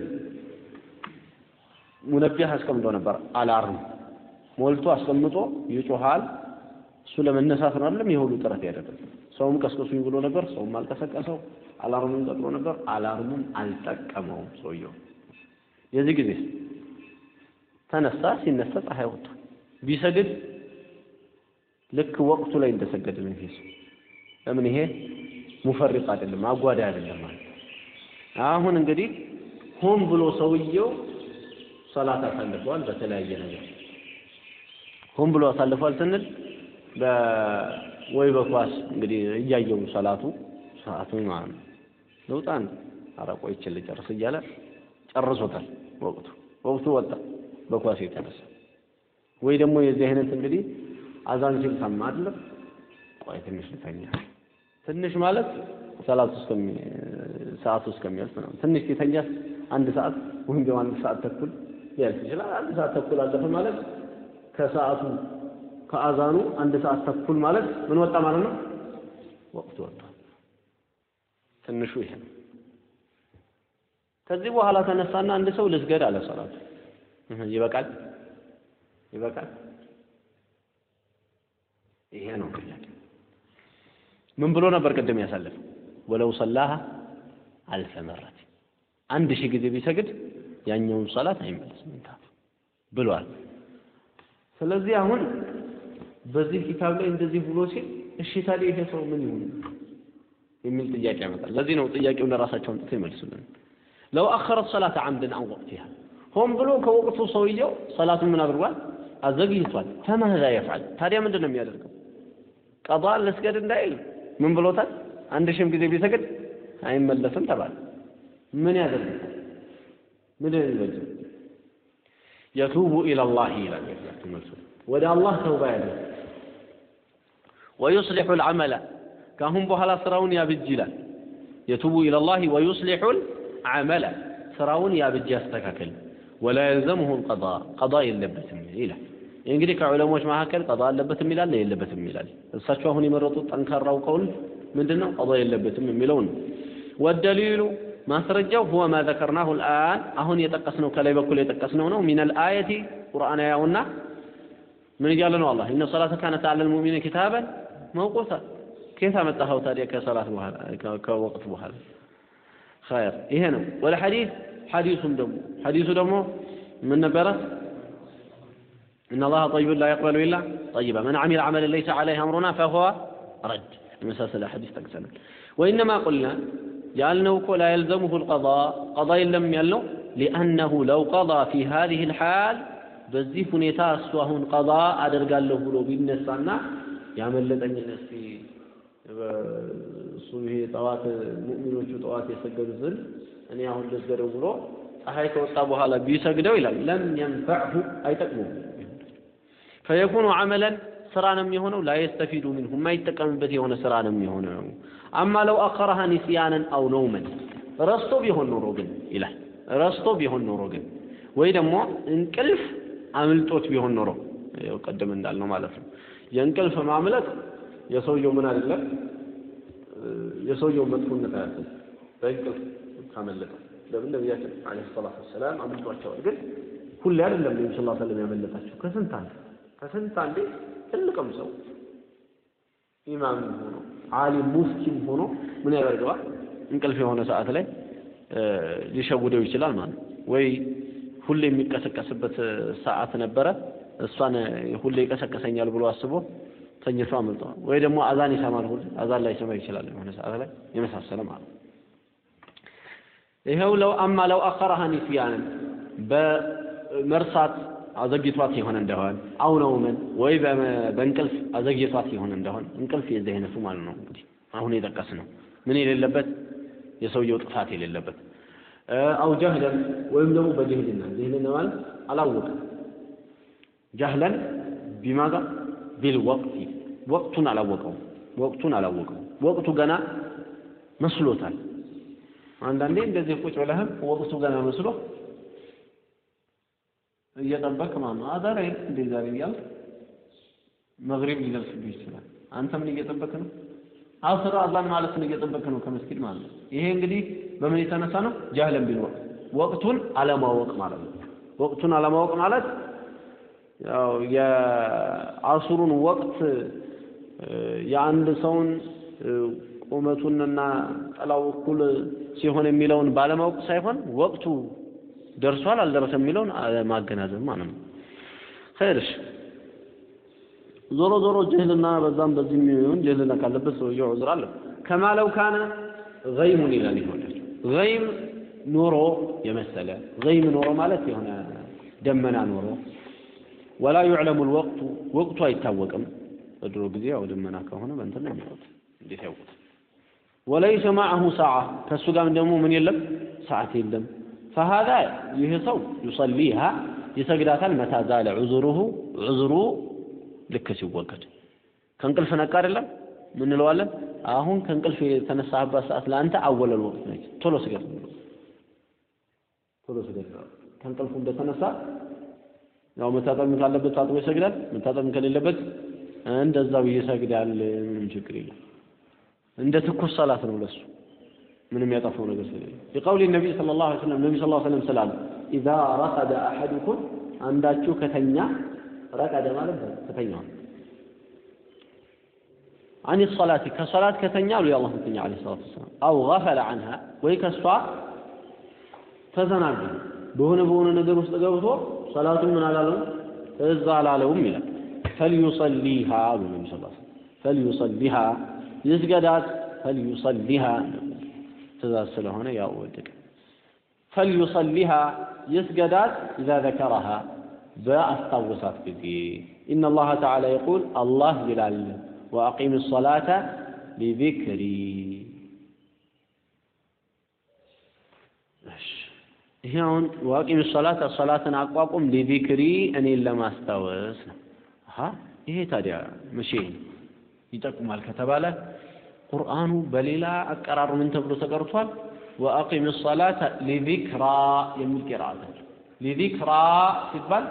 Speaker 1: ሙነቢህ አስቀምጦ ነበር አላርም ሞልቶ አስቀምጦ ይጮሃል። እሱ ለመነሳት ነው አይደለም የሁሉ ጥረት ያደረገ። ሰውም ቀስቅሱኝ ብሎ ነበር፣ ሰውም አልቀሰቀሰው። አላርሙን ቀጥሎ ነበር፣ አላርሙም አልጠቀመውም ሰውየው። የዚህ ጊዜ ተነሳ። ሲነሳ ፀሐይ ወጥቷል። ቢሰግድ ልክ ወቅቱ ላይ እንደሰገደ ነው ይሄ ለምን ይሄ ሙፈሪጥ አይደለም፣ አጓዳ አይደለም ማለት አሁን እንግዲህ ሆን ብሎ ሰውየው ሰላት አሳልፈዋል በተለያየ ነገር ሆን ብሎ አሳልፏል ስንል ወይ በኳስ እንግዲህ እያየው ሰላቱ ሰዓቱ ማለት ነው ኧረ ቆይቼ ልጨርስ እያለ ጨርሶታል። ወቅቱ ወቅቱ ወጣ በኳስ የተነሳ ወይ ደግሞ የዚህ አይነት እንግዲህ አዛን ሲል ሰማ አይደለም ቆይ ትንሽ ልተኛ ትንሽ ማለት ሰላቱ እስከሚ ሰዓቱ እስከሚያልፍ ነው። ትንሽ ሲተኛ አንድ ሰዓት ወይም አንድ ሰዓት ተኩል ሊያልፍ ይችላል። አንድ ሰዓት ተኩል አለፈ ማለት ከሰዓቱ ከአዛኑ አንድ ሰዓት ተኩል ማለት ምን ወጣ ማለት ነው? ወቅቱ ወጣ። ትንሹ ይሄ ነው። ከዚህ በኋላ ተነሳና አንድ ሰው ልስገድ አለ ሰላቱ። ይበቃል ይበቃል። ይሄ ነው ጥያቄ። ምን ብሎ ነበር ቅድም ያሳለፈው? ወለው ሰላሃ አልፈ መረት አንድ ሺህ ጊዜ ቢሰግድ ያኛውን ሰላት አይመለስም ብሏል። ስለዚህ አሁን በዚህ ኪታብ ላይ እንደዚህ ብሎ ሲል እሺ ታዲያ ይሄ ሰው ምን ይሁን የሚል ጥያቄ ያመጣል። ለዚህ ነው ጥያቄውን ለራሳቸው አምጥተው ይመልሱልን። ለው አኸረት ሰላተ ዓምድን አን ወቅቲሃ ሆን ብሎ ከወቅቱ ሰውየው ሰላቱን ምን አድርጓል? አዘግይቷል። ፈማዛ የፍዓል ታዲያ ምንድን ነው የሚያደርገው? ቀዷ ልስገድ እንዳይል ምን ብሎታል? አንድ ሺህም ጊዜ ቢሰግድ አይመለስም ተባለ። ምን ያደርጋል? ምን ይበጅ የቱቡ ኢለላህ ይላል መልሱ ወደ አላህ ተውባ ያደርግ ወዩስሊሑ ልዓመለ ከአሁን በኋላ ስራውን ያብጅ ይላል የቱቡ ኢለላህ ወዩስሊሑ ልዓመለ ስራውን ያብጅ ያስተካከል ወላ የልዘምሁ ቀዳ ቀዳ የለበትም ይላል እንግዲህ ከዑለሞች መካከል ቀዷ አለበትም ይላል የለበትም ይላል። እሳቸው አሁን የመረጡት ጠንካራው ቀውል ምንድን ነው? ቀዷ የለበትም የሚለው ነው። ወደሊሉ ማስረጃው ሁወ ማ ዘከርናሁ ልአን አሁን የጠቀስነው ከላይ በኩል የጠቀስነው ነው። ሚነል አየቲ ቁርአን ያውና ምን እያለ ነው አላህ ኢነ ሰላተ ካነት አለል ሙእሚኒን ኪታበን መውቁታ ከየት አመጣኸው ታዲያ ከሰላት በኋላ ከወቅት በኋላ ኸይር ይሄ ነው ወለ ሐዲስ ሐዲሱም ደግሞ ሐዲሱ ደግሞ ምን ነበረ إن الله طيب لا يقبل إلا طيبا من عمل عملا ليس عليه أمرنا فهو رد مسلسل حديث تقسنا وإنما قلنا يالنو لا يلزمه القضاء قضاء لم يلنو لأنه لو قضى في هذه الحال በዚህ ሁኔታ እሱ አሁን ቀዳ አደርጋለሁ ብሎ ቢነሳና ያመለጠኝን እስቲ እሱ ይሄ ጠዋት ሙእሚኖቹ ጠዋት የሰገዱትን እኔ አሁን ልስገደው ብሎ ፀሐይ ከወጣ በኋላ ቢሰግደው ይላል። ለም የንፈዕሁ አይጠቅሙም። ፈየኩኑ ዐመለን ስራ ነው የሚሆነው ላ የስተፊዱ ሚንሁ የማይጠቀምበት የሆነ ስራ ነው የሚሆነው። አማ ለው አኸረሃ ኒስያንን አው ነውመን ረስቶ ቢሆን ኖሮ ግን ይላል። ረስቶ ቢሆን ኖሮ ግን ወይ ደግሞ እንቅልፍ አምልጦት ቢሆን ኖሮ ያው ቀደም እንዳልነው ማለት ነው የእንቅልፍ ማምለጥ የሰውየው ምን አይደለም? የሰውየው መጥፎነት አያስብ በእንቅልፍ ካመለጠው ለምን? ነቢያችን አለይሂ ሰላቱ ወሰላም አምልጧቸዋል። ግን ሁሌ አይደለም ነቢ ስ ሰለም ያመለጣቸው። ከስንት አንዴ ከስንት አንዴ ትልቅም ሰው ኢማም ሆኖ ዓሊም ሙፍቲም ሆኖ ምን ያደርገዋል? እንቅልፍ የሆነ ሰዓት ላይ ሊሸውደው ይችላል ማለት ነው። ወይ ሁሌ የሚቀሰቀስበት ሰዓት ነበረ እሷን ሁሌ ይቀሰቀሰኛል ብሎ አስቦ ተኝቶ አመልጠዋል ወይ ደግሞ አዛን ይሰማል ሁሌ አዛን ላይ ይሰማ ይችላል የሆነ ሰዓት ላይ የመሳሰለ ማለት ይኸው ለው አማ ለው አኸረሃ ኒስያንን በመርሳት አዘግይቷት የሆነ እንደሆን አው ነውመን ወይ በእንቅልፍ አዘግይቷት የሆነ እንደሆን እንቅልፍ የዚህ አይነቱ ማለት ነው እንግዲህ አሁን የጠቀስ ነው ምን የሌለበት? የሰውየው ጥፋት የሌለበት። አው ጀህለን ወይም ደግሞ በጅህልና ጅህልና ማለት አላወቅም ጀህለን ቢማዛ ቢልወቅቲ ወቅቱን አላወቀውም። ወቅቱን አላወቀውም። ወቅቱ ገና መስሎታል። አንዳንዴ እንደዚህ ቁጭ ብለህም ወቅቱ ገና መስሎ እየጠበቅ ማለት ነው። አይደል እንደ ዛሬ እያልክ? መግሪብ ሊደርስብህ ይችላል። አንተ ምን እየጠበቅ ነው? አስር አዛን ማለትን እየጠበቅ ነው ከመስጊድ ማለት ነው? ይሄ እንግዲህ በምን የተነሳ ነው? ጃህለን ቢል ወቅቱን አለማወቅ ማለት ነው። ወቅቱን አለማወቅ ማለት ያው የአሱሩን ወቅት የአንድ ሰውን ቁመቱንና ጠላው እኩል ሲሆን የሚለውን ባለማወቅ ሳይሆን ወቅቱ ደርሷል አልደረሰም የሚለውን ማገናዘብ ማለት ነው። ኸይርሽ ዞሮ ዞሮ ጅህልና በዛም በዚህ የሚሆን ጅህልና ካለበት ሰውየው ዑዝር አለ። ከማ ለው ካነ ገይሙን ይላል ይሆናል። ገይም ኖሮ የመሰለ ገይም ኖሮ ማለት የሆነ ደመና ኖሮ ወላ ዩዕለሙ ልወቅቱ ወቅቱ አይታወቅም። በድሮ ጊዜ ያው ደመና ከሆነ በእንትን ነው የሚያወጥ እንዴት ያውቁት? ወለይሰ ማዐሁ ሰዓ ከእሱ ጋርም ደግሞ ምን የለም? ሰዓት የለም። ፈሃዛ ይህ ሰው ዩሰሊሃ ይሰግዳታል። መታ ዛለ ዑዝሩሁ ዑዝሩ ልክ ሲወገድ። ከእንቅልፍ ነቃ አይደለም? ምን እንለዋለን? አሁን ከእንቅልፍ የተነሳህባት ሰዓት ለአንተ አወለል ወቅት ነች። ቶሎ ስገድ ቶሎ ስገድ ከእንቅልፉ እንደተነሳ ያው መታጠብ ካለበት ታጥቦ ይሰግዳል። መታጠብ ከሌለበት እንደዛው ይሰግዳል። ምንም ችግር የለም። እንደ ትኩስ ሰላት ነው ለሱ ምንም ያጠፋው ነገር ስለሌለ የቀውል ነቢይ ሰለላሁ ዐለይሂ ወሰለም ነቢይ ሰለላሁ ዐለይሂ ወሰለም ስላሉ ኢዛ ረቀደ አሐዱኩም አንዳችሁ ከተኛ ረቀደ ማለት ከተኛ አን ሰላት ከሰላት ከተኛ አሉ የአላህ ምክኛ ዐለይሂ ሰላቱ ወሰላም አው ገፈለ ዐንሃ ወይ ከሷ ተዘናጋ በሆነ በሆነ ነገር ውስጥ ገብቶ ሰላቱን ምን አላለም እዛ አላለውም ይላል ፈልዩሰሊሃ ብሎ ይሰላል ፈልዩሰሊሃ ይስገዳት ፈልዩሰሊሃ ትእዛዝ ስለሆነ ያው ወደቀ ፈልዩሰሊሃ ይስገዳት ኢዛ ዘከረሃ በአስታወሳት ጊዜ ኢነ አላህ ተዓላ የቁል አላህ ይላል ወአቂም ሰላተ ሊዚክሪ ይሄ አሁን ወአቂም ሰላተ ሰላትን አቋቁም ሊዚክሪ እኔን ለማስታወስ ነው ይሄ ታዲያ መቼ ይጠቅማል ከተባለ ቁርአኑ በሌላ አቀራሩ ምን ተብሎ ተቀርቷል? ወአቂም ሰላተ ሊዚክራ የሚል ቂራአት ሊዚክራ ሲባል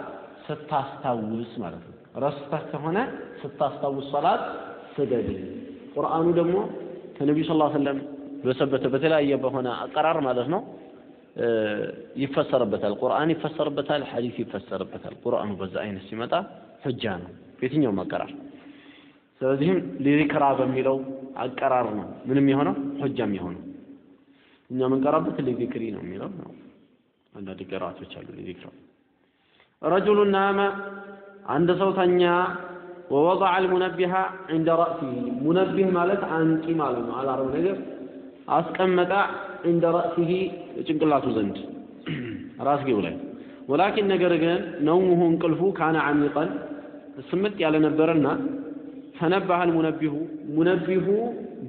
Speaker 1: ስታስታውስ ማለት ነው። ረስተህ ከሆነ ስታስታውስ ሶላት ስገድ። ቁርአኑ ደግሞ ከነቢዩ ሰለላሁ ዐለይሂ ወሰለም በሰበተ በተለያየ በሆነ አቀራር ማለት ነው ይፈሰርበታል። ቁርአን ይፈሰርበታል፣ ሐዲስ ይፈሰርበታል። ቁርአኑ በዛ አይነት ሲመጣ ሁጃ ነው የትኛውም አቀራር። ስለዚህም ሊዚክራ በሚለው አቀራር ነው ምንም የሆነው ሁጃም የሆነው እኛ የምንቀራበት ሊዚክሪ ነው የሚለው ነው። አንዳንድ ቅራቶች አሉ ሊዚክራ ረጁሉን ናመ አንድ ሰው ተኛ ወወضع المنبه عند رأسه منبه ማለት አንቂ ማለት ነው። አላርም ነገር አስቀመጠ عند رأسه ጭንቅላቱ ዘንድ ራስጌው ላይ ወላኪን ነገር ግን ነውሙሁ እንቅልፉ ካነ ዓሚቀን ስምጥ ያለ ነበረና ፈነባህ አልሙነቢሁ ሙነቢሁ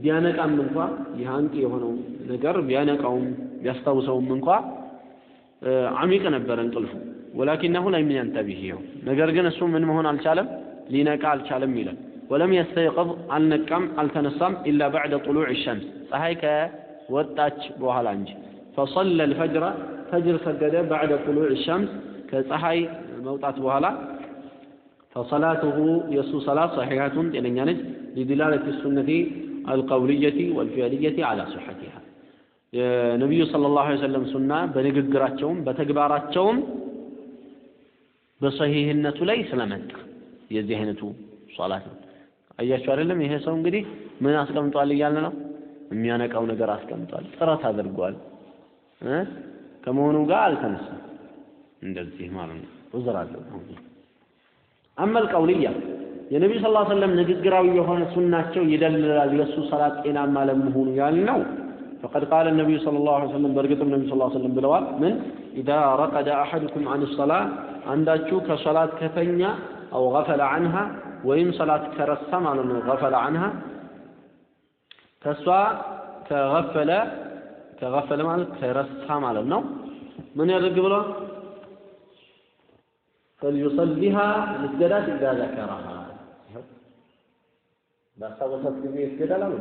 Speaker 1: ቢያነቃም እንኳ ይህ አንቂ የሆነው ነገር ቢያነቃውም ቢያስታውሰውም እንኳ ዓሚቅ ነበረ እንቅልፉ ወላኪነሁ ለም የንተቢህ ይኸው ነገር ግን እሱ ምን መሆን አልቻለም ሊነቃ አልቻለም ይላል ወለም የስተይቅዝ አልነቃም አልተነሳም ኢላ ባዕደ ጥሉዕ ሸምስ ፀሐይ ከወጣች በኋላ እንጂ ፈሰለ ልፈጅረ ፈጅር ሰገደ ባዕደ ጥሉዕ ሸምስ ከፀሐይ መውጣት በኋላ ፈሰላቱሁ የእሱ ሰላት ሰሒሐቱን ጤነኛ ነች ሊድላለት ሱነቲ አልቀውልየቲ ወልፊዕልየቲ አላ ሶሐቲሃ የነቢዩ ሰለላሁ ዐለይሂ ወሰለም ሱና በንግግራቸውም በተግባራቸውም በሰሂህነቱ ላይ ስለመጣ የዚህ አይነቱ ሶላት ነው። አያችሁ አይደለም? ይሄ ሰው እንግዲህ ምን አስቀምጧል እያለ ነው? የሚያነቃው ነገር አስቀምጧል፣ ጥረት አድርጓል እ ከመሆኑ ጋር አልተነሳም። እንደዚህ ማለት ነው። ዑዝር አለው። አመል ቀውልያ የነቢዩ ሰለላሁ ዐለይሂ ወሰለም ንግግራዊ የሆነ ሱናቸው ይደልላል የእሱ ሰላት ጤናማ ለመሆኑ ያልነው فقد قال النبي صلى الله عليه وسلم برقت النبي صلى الله عليه وسلم بلوال من إذا رقد أحدكم عن الصلاة عندك كصلاة كفنيا أو غفل عنها وإن صلاة كرسم على غفل عنها ከእሷ ተገፈለ ተገፈለ ማለት ተረሳ ማለት ነው። ምን ያደርግ ብሎ ፈልዩሰሊሃ ልትገዳት ኢዛ ዘከረሃ ባስታወሳት ጊዜ ይስገዳል አሉ።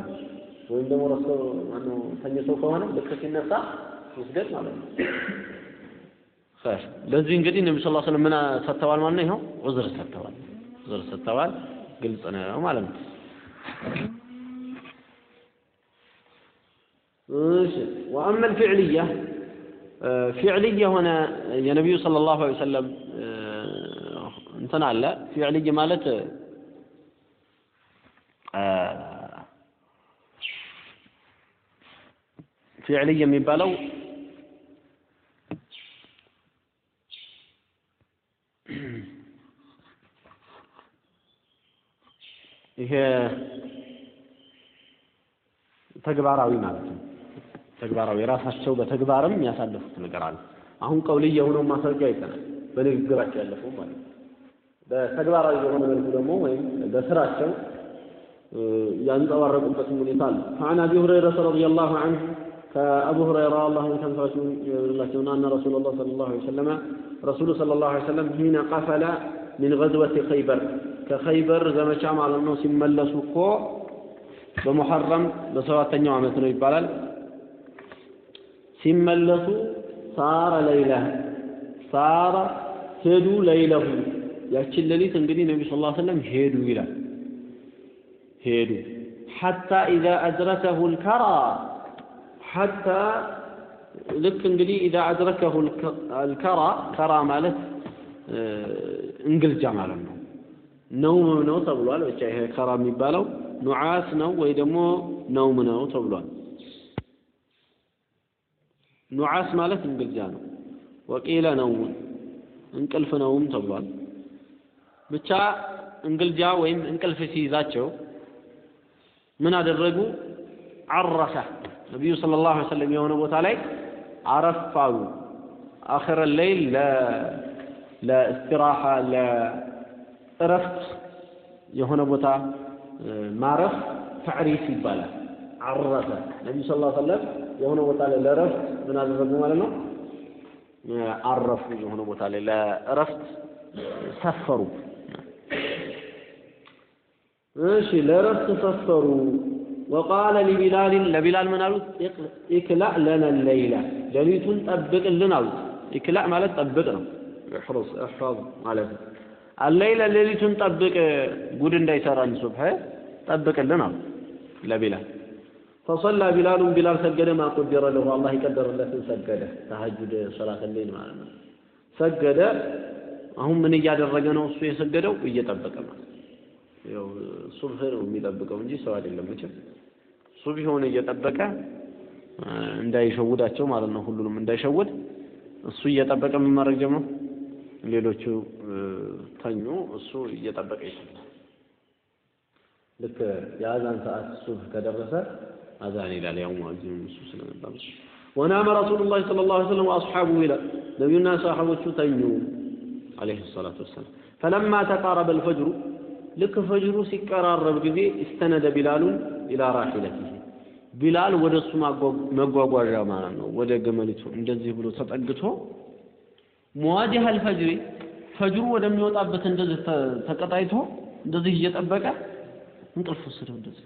Speaker 1: ወይም ደግሞ ረስቶ ማነው ተኝቶ ከሆነ ልክ ሲነሳ ይስገድ ማለት ነው። ለዚህ እንግዲህ ነቢ ስለ ስለም ምን ሰጥተዋል ማለት ነው። ይኸው ዑዝር ሰጥተዋል፣ ዑዝር ሰጥተዋል። ግልጽ ነው ማለት ነው። እሺ ወአመ الفعلية ፊዕልየ ሆነ የነቢዩ ሰለላሁ ዐለይሂ ወሰለም እንትን አለ ፊዕልይ ማለት ፊዕልይ የሚባለው ይሄ ተግባራዊ ማለት ነው። ተግባራዊ የራሳቸው በተግባርም ያሳለፉት ነገር አለ። አሁን ቀውልይ የሆነው ማስረጃ አይተናል፣ በንግግራቸው ያለፈው ማለት ነው። በተግባራዊ የሆነ መልኩ ደግሞ ወይም በስራቸው ያንጸባረቁበትም ሁኔታ አለ። ፈአን አቢ ሁረይረተ ረዲየላሁ ዐንሁ ከአቡ ሁረይራ አላህ የተንፈሱ ይላቸውና አነ ረሱለላህ ሰለላሁ ዐለይሂ ወሰለም ረሱሉ ሰለላሁ ዐለይሂ ወሰለም ሂነ ቀፈለ ሚን ገዝወቲ ኸይበር ከኸይበር ዘመቻ ማለት ነው ሲመለሱ እኮ በሙሐረም በሰባተኛው ዓመት ነው ይባላል። ሲመለሱ ሳረ ለይለ ሳረ ሄዱ ለይለሁ። ያችን ሌሊት እንግዲህ ነቢ ስ ላ ሰለም ሄዱ ይላል። ሄዱ። ሐታ ኢዛ አድረከሁ ልከራ ሐታ ልክ እንግዲህ ኢዛ አድረከሁ ልከራ ከራ ማለት እንግልጃ ማለት ነው። ነውም ነው ተብሏል። ብቻ ይሄ ከራ የሚባለው ኑዓስ ነው ወይ ደግሞ ነውም ነው ተብሏል ኑዓስ ማለት እንግልጃ ነው ወቂለ ነውም እንቅልፍ ነውም ተብሏል ብቻ እንግልጃ ወይም እንቅልፍ ሲይዛቸው ምን አደረጉ? አረፈ። ነቢዩ ሰለላሁ ዐለይሂ ወሰለም የሆነ ቦታ ላይ አረፍ አሉ። አኺረ ሌይል ለእስትራሓ ለእረፍት የሆነ ቦታ ማረፍ ተዕሪፍ ይባላል። አረፈ። ነቢዩ ስ ላ ሰለም የሆነ ቦታ ላይ ለእረፍት ምን አደረጉ ማለት ነው? አረፉ። የሆነ ቦታ ላይ ለእረፍት ሰፈሩ። እሺ ለእረፍት ሰፈሩ። ወቃለ ሊቢላልን ለቢላል ምን አሉት? ኢክላእ ለነ ለይላ ሌሊቱን ጠብቅልን አሉት። ኢክላእ ማለት ጠብቅ ነው። እሕሩስ እሕፋዝ ማለት ነው። አለይለ ሌሊቱን ጠብቅ ጉድ እንዳይሰራን ሱብሕ ጠብቅልን አሉ ለቢላል ፈሰላ ቢላሉን ቢላል ሰገደ ማ ቁድረ ለሁ አላህ የቀደረለትን ሰገደ ተሐጁድ ሰላት ሌል ማለት ነው. ሰገደ አሁን ምን እያደረገ ነው? እሱ የሰገደው እየጠበቀ ማለት ያው ሱብህ ነው የሚጠብቀው እንጂ ሰው አይደለም መቼም። ሱብሂውን እየጠበቀ እንዳይሸውዳቸው ማለት ነው። ሁሉንም እንዳይሸውድ እሱ እየጠበቀ ምን ማድረግ ጀመሩ? ሌሎቹ ተኙ። እሱ እየጠበቀ ይሰግዳል ልክ የአዛን ሰዓት ሱብህ ከደረሰ አዛን ይላል ያው ሙአዚኑ እሱ ስለነበረ ወናመ ረሱሉላህ ሰለላሁ ዐለይሂ ወሰለም ወአስሐቡ ይላል። ነቢዩና ሰሃቦቹ ተኙ አለይሂ ሰላቱ ወሰላም። ፈለማ ተቃረበ አልፈጅሩ ልክ ፈጅሩ ሲቀራረብ ጊዜ እስተነደ ቢላሉን ኢላ ራሒለት ቢላል ወደ እሱ መጓጓዣ ማለት ነው። ወደ ገመሊቱ እንደዚህ ብሎ ተጠግቶ ሙዋዲህ አልፈጅሪ ፈጅሩ ወደሚወጣበት እንደዚህ ተቀጣይቶ እንደዚህ እየጠበቀ እንቅልፍ ወሰደው እንደዚህ።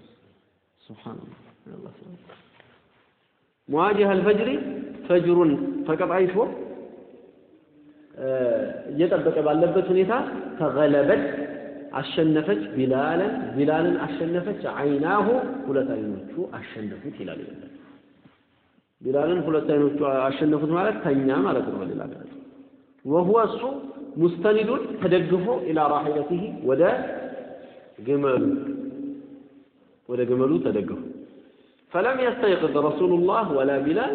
Speaker 1: ሱብሃንአላህ። መዋጅህ አልፈጅሪ ፈጅሩን ተቀጣይቶ እየጠበቀ ባለበት ሁኔታ ተገለበት አሸነፈች ቢላለን ቢላልን አሸነፈች አይናሁ ሁለት አይኖቹ አሸነፉት ይላል ይላል ቢላልን ሁለት አይኖቹ አሸነፉት ማለት ተኛ ማለት ነው በሌላ ገለጽ ወሁወ እሱ ሙስተኒዱን ተደግፎ ኢላ ራሒለቲሂ ወደ ግመሉ ወደ ግመሉ ተደግፎ فلم يستيقظ رسول الله ولا بلال.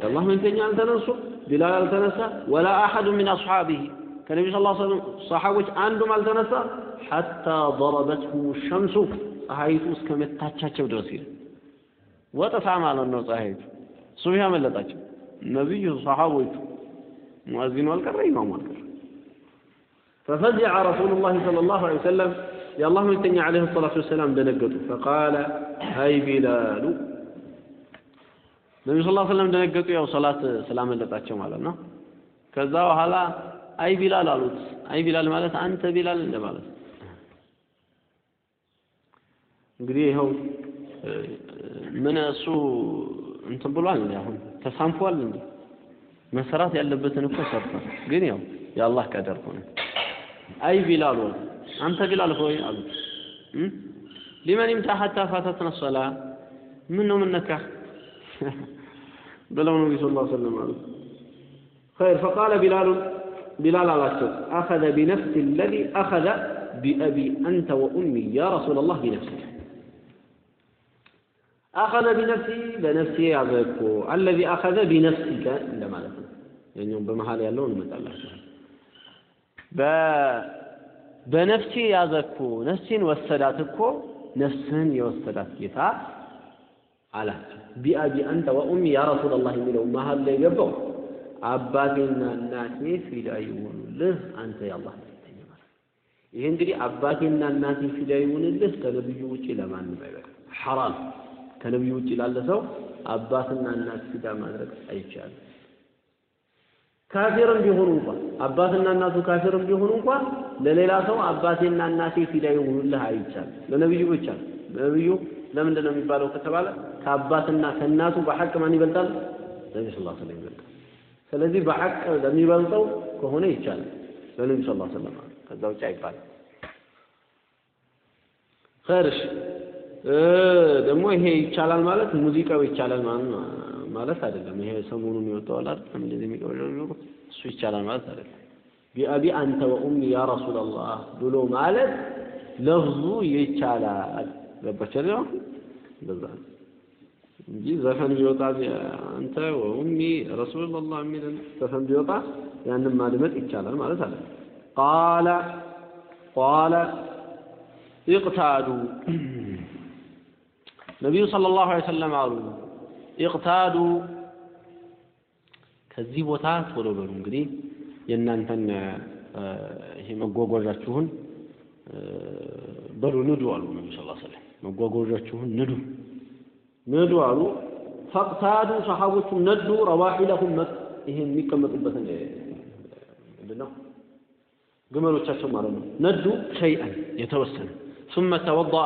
Speaker 1: يالله من كان يالتنسو بلال التنسى ولا أحد من أصحابه. كان النبي صلى الله عليه وسلم صحابه عندهم التنسى حتى ضربته الشمس صحيته እስከመታቻቸው ድረስ وتسعى ወጥታ ማለት ነው ፀሐይቱ من ያመለጣቸው النبي ሰሃቦቹ مؤذن አልቀረ إمام አልቀረ ففزع رسول الله صلى الله عليه وسلم የአላህ መልክተኛ ዓለይሂ ሰላቱ ወሰላም ደነገጡ። ፈቃለ አይ ቢላሉ ነቢዩ ስላ ስለም ደነገጡ። ያው ሰላት ስላመለጣቸው ማለት ነው። ከዛ በኋላ አይ ቢላል አሉት። አይ ቢላል ማለት አንተ ቢላል እንደማለት እንግዲህ ይኸው ምን እሱ እንትን ብሏል እንዴ አሁን ተሳንፏል እንዴ መሰራት ያለበትን እኮ ሰርቷል። ግን ያው የአላህ ቀደር ሆነ። አይ ቢላል ወይ አንተ ቢላል ሆይ አሉት ሊመን ይምታ ሐታ ፋተትነ ሰላ ምን ነው ምን ነካህ ብለው ነቢ ስ ላ ሰለም አሉት خير فقال بلال بلال على الشوك أخذ بنفس الذي أخذ بأبي أنت وأمي يا رسول الله بنفسك أخذ بنفسي بنفسي يعزكو الذي أخذ بنفسك عندما لكم يعني يوم بمحال يالون متعلق በነፍሴ ያዘኩ ነፍሴን ወሰዳት እኮ ነፍስህን የወሰዳት ጌታ አላት ቢአቢ አንተ ወኡሚ ያ ረሱላላህ የሚለው መሀል ላይ ገባው። አባቴና እናቴ ፊዳ ይሆኑልህ አንተ የአላህ መልክተኛ ማለት ይሄ እንግዲህ አባቴና እናቴ ፊዳ ይሆኑልህ ከነብዩ ውጪ ለማንም አይበቃም። ሐራም ከነብዩ ውጪ ላለ ሰው አባትና እናት ፊዳ ማድረግ አይቻልም። ካፊርም ቢሆኑ እንኳን አባትና እናቱ ካፊርም ቢሆኑ እንኳን ለሌላ ሰው አባቴና እናቴ ፊዳ ይሆኑልህ አይቻልም። ለነብዩ ብቻ ነብዩ ለምንድን ነው የሚባለው ከተባለ ከአባትና ከእናቱ በሐቅ ማን ይበልጣል? ነቢ ስ ሰለም ይበልጣል። ስለዚህ በሐቅ ለሚበልጠው ከሆነ ይቻላል። ለነቢ ስ ሰለም ከዛ ውጭ አይባልም። ኸይርሽ ደግሞ ይሄ ይቻላል ማለት ሙዚቃው ይቻላል ማለት አይደለም። ይሄ ሰሞኑን የወጣው አይደለም እንደዚህ የሚቀበለው የሚወሩት እሱ ይቻላል ማለት አይደለም። ቢአቢ አንተ ወኡሚ ያ ረሱላላህ ብሎ ማለት ለፍዙ ይቻላል። ገባችሁ አይደል? እንደዛ እንጂ ዘፈን ቢወጣ አንተ ወኡሚ ረሱላላህ የሚል ዘፈን ቢወጣ ያንን ማድመጥ ይቻላል ማለት አለ ቃለ ቃለ ይቅታዱ ነቢዩ ሰለላሁ ዐለይሂ ወሰለም አሉ ይቅታዱ ከዚህ ቦታ ቶሎ በሉ እንግዲህ የእናንተን ይሄ መጓጓዣችሁን በሉ ንዱ አሉ ነቢ ስ ሰለም መጓጓዣችሁን ንዱ ንዱ አሉ ፈቅታዱ ሰሓቦቹ ነዱ ረዋሒለሁም ይሄ የሚቀመጡበትን ምንድን ነው ግመሎቻቸው ማለት ነው ነዱ ሸይአን የተወሰነ ثم توضأ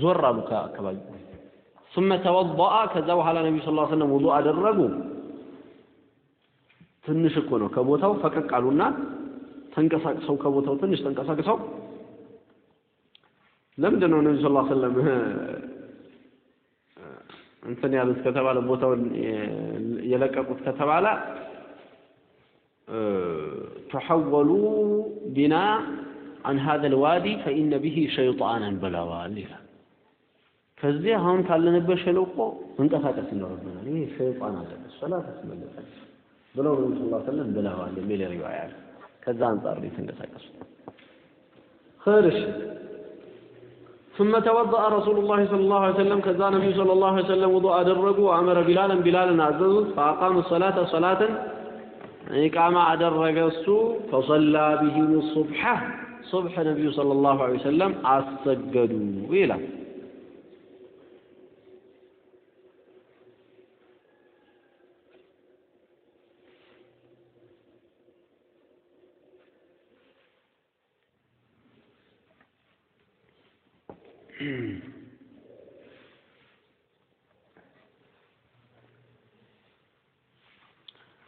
Speaker 1: ዞር አሉ ከአካባቢ ثم توضأ ከዛ በኋላ ነቢ ስ ሰለም ውዱእ አደረጉ ትንሽ እኮ ነው። ከቦታው ፈቀቅ አሉና ተንቀሳቅሰው ከቦታው ትንሽ ተንቀሳቅሰው ለምንድን ነው ነቢ ስ ሰለም እንትን ያሉት ከተባለ ቦታውን የለቀቁት ከተባለ ተሐወሉ ቢና አን ሀዘ ልዋዲ ፈኢነ ብሂ ሸይጣናን ብለዋል ይላል። ከዚህ አሁን ካለንበት ሸለቆ መንቀሳቀስ ይኖርብናል። ይህ ሸይጣን አለ ሰላት አስመለጠን ብለው ነቢ ስ ሰለም ብለዋል የሚል ሪዋያ አለ። ከዛ አንጻር ነው የተንቀሳቀሱት። ኸይርሽ ثم توضأ رسول الله صلى الله عليه وسلم كذا النبي صلى الله عليه وسلم وضوء أدرجوا وأمر بلالا بلالا عززوا فأقاموا الصلاة صلاة إقامة أدرج السوء فصلى بهم الصبح صبح النبي صلى الله عليه وسلم أسجدوا إلى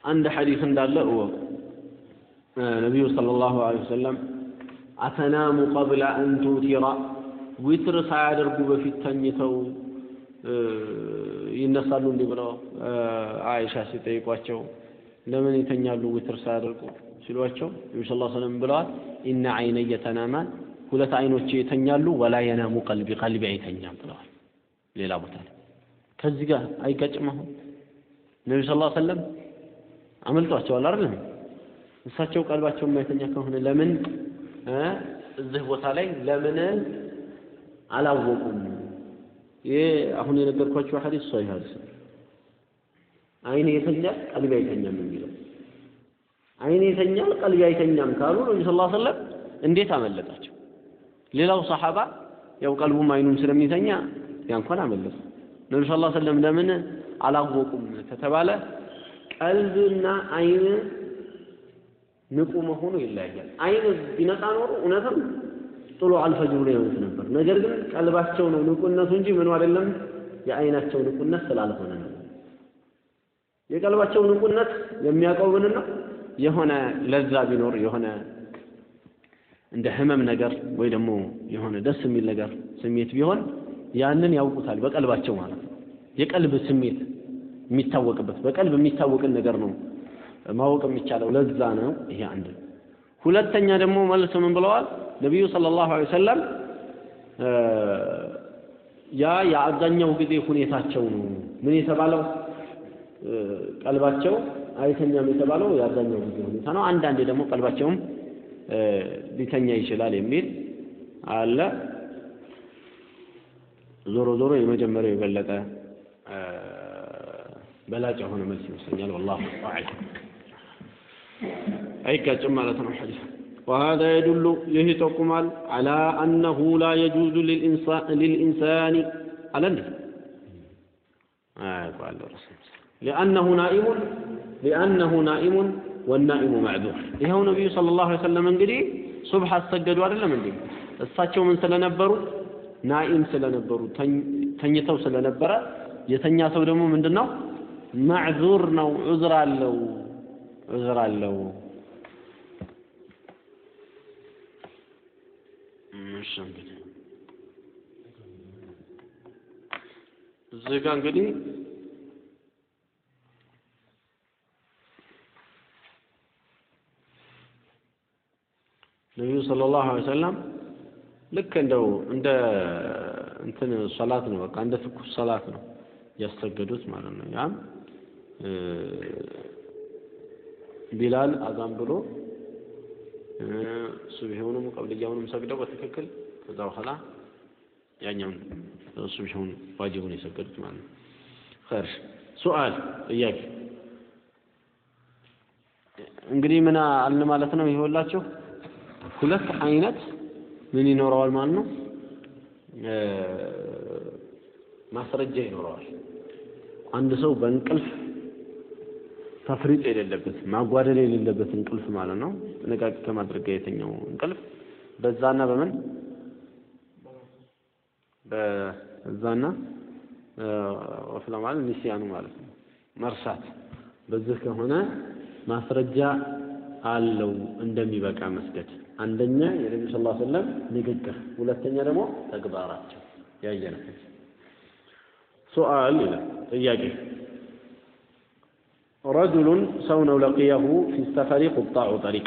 Speaker 1: አንድ ሐዲስ እንዳለ እወቁ። ነቢዩ ሰለላሁ ዐለይሂ ወሰለም አተናሙ ቀብለ አን ቱቲራ ዊትር ሳያደርጉ በፊት ተኝተው ይነሳሉ እንዲህ ብለው አይሻ ሲጠይቋቸው ለምን ይተኛሉ ዊትር ሳያደርጉ ሲሏቸው ነቢ ስ ሰለም ብለዋል ኢነ አይነየ ተናማን ሁለት አይኖቼ ይተኛሉ ወላ የናሙ ቀልቢ ቀልቢ አይተኛም ብለዋል ሌላ ቦታ ላይ ከዚህ ጋር አይጋጭም አሁን ነቢ ስ ሰለም አመልጧቸዋል አይደለም እሳቸው ቀልባቸው የማይተኛ ከሆነ ለምን? እዚህ ቦታ ላይ ለምን አላወቁም? ይሄ አሁን የነገርኳቸው ሐዲስ ሶሒህ ሐዲስ አይኔ የተኛል ቀልቢ አይተኛም የሚለው አይኔ የተኛል ቀልቢ አይተኛም ካሉ ነቢ ስ ሰለም እንዴት አመለጣቸው? ሌላው ሰሓባ ያው ቀልቡም አይኑም ስለሚተኛ ያ እንኳን አመለጡ ነቢ ስ ሰለም ለምን አላወቁም ከተባለ ቀልብና አይን ንቁ መሆኑ ይለያያል። አይን ቢነቃ ኖሮ እውነትም ጥሎ አልፈጅሩ ላይ ይሆኑት ነበር። ነገር ግን ቀልባቸው ነው ንቁነቱ እንጂ ምኑ አይደለም የአይናቸው ንቁነት ስላልሆነ ነው። የቀልባቸው ንቁነት የሚያውቀው ምን ነው? የሆነ ለዛ ቢኖር የሆነ እንደ ህመም ነገር ወይ ደግሞ የሆነ ደስ የሚል ነገር ስሜት ቢሆን ያንን ያውቁታል በቀልባቸው ማለት ነው። የቀልብ ስሜት የሚታወቅበት በቀልብ የሚታወቅን ነገር ነው ማወቅ የሚቻለው ለዛ ነው። ይሄ አንድ ሁለተኛ ደግሞ መልስ ምን ብለዋል ነቢዩ ሰለላሁ ዐለይሂ ወሰለም ያ የአብዛኛው ጊዜ ሁኔታቸው ነው። ምን የተባለው ቀልባቸው አይተኛም የተባለው የአብዛኛው ጊዜ ሁኔታ ነው። አንዳንዴ ደግሞ ቀልባቸውም ሊተኛ ይችላል የሚል አለ። ዞሮ ዞሮ የመጀመሪያው የበለጠ በላጭ የሆነ መልስ ይመስለኛል። ወላሁ አዕለም። አይጋጭም ማለት ነው ሐዲስ وهذا يدل ይህ ይጠቁማል على أنه لا يجوز للإنسان على እንዴ لأنه نائم لأنه نائم والنائم معذور ይኸው ነቢዩ ሰለላሁ ዐለይሂ ወሰለም እንግዲህ ሱብህ አሰገዱ አይደለም እንዴ እሳቸው ምን ስለነበሩ ናኢም ስለነበሩ ተኝተው ስለነበረ የተኛ ሰው ደግሞ ምንድን ነው ማዕዙር ነው ዑዝር አለው ዑዝር አለው እሺ እንግዲህ እዚህ ጋር እንግዲህ ነቢዩ ሰለላሁ ዐለይሂ ወሰለም ልክ እንደው እንደ እንትን ሰላት ነው በቃ እንደ ትኩስ ሰላት ነው ያሰገዱት ማለት ነው። ያም ቢላል አዛን ብሎ ሱብሂውንም ቀብልያውንም ሰግደው በትክክል ከዛ በኋላ ያኛውን ሱብሂውን ዋጅቡን የሰገዱት ማለት ነው። ኸይር ሱአል ጥያቄ እንግዲህ ምን አልን ማለት ነው? ይኸውላችሁ ሁለት አይነት ምን ይኖረዋል ማለት ነው? ማስረጃ ይኖረዋል። አንድ ሰው በእንቅልፍ ተፍሪጥ የሌለበት ማጓደል የሌለበት እንቅልፍ ማለት ነው። ጥንቃቄ ከማድረግ የተኛው እንቅልፍ በዛና በምን በዛና ወፍላ ማለት ኒስያኑ ማለት ነው መርሳት። በዚህ ከሆነ ማስረጃ አለው እንደሚበቃ መስገድ። አንደኛ የነቢዩ ዐለይሂ ወሰለም ንግግር፣ ሁለተኛ ደግሞ ተግባራቸው ያየነበት። ሱአል ይላል ጥያቄ ረጁሉን ሰው ነው ለቅየሁ ፊ ሰፈሪ ቁጣዑ ጠሪቅ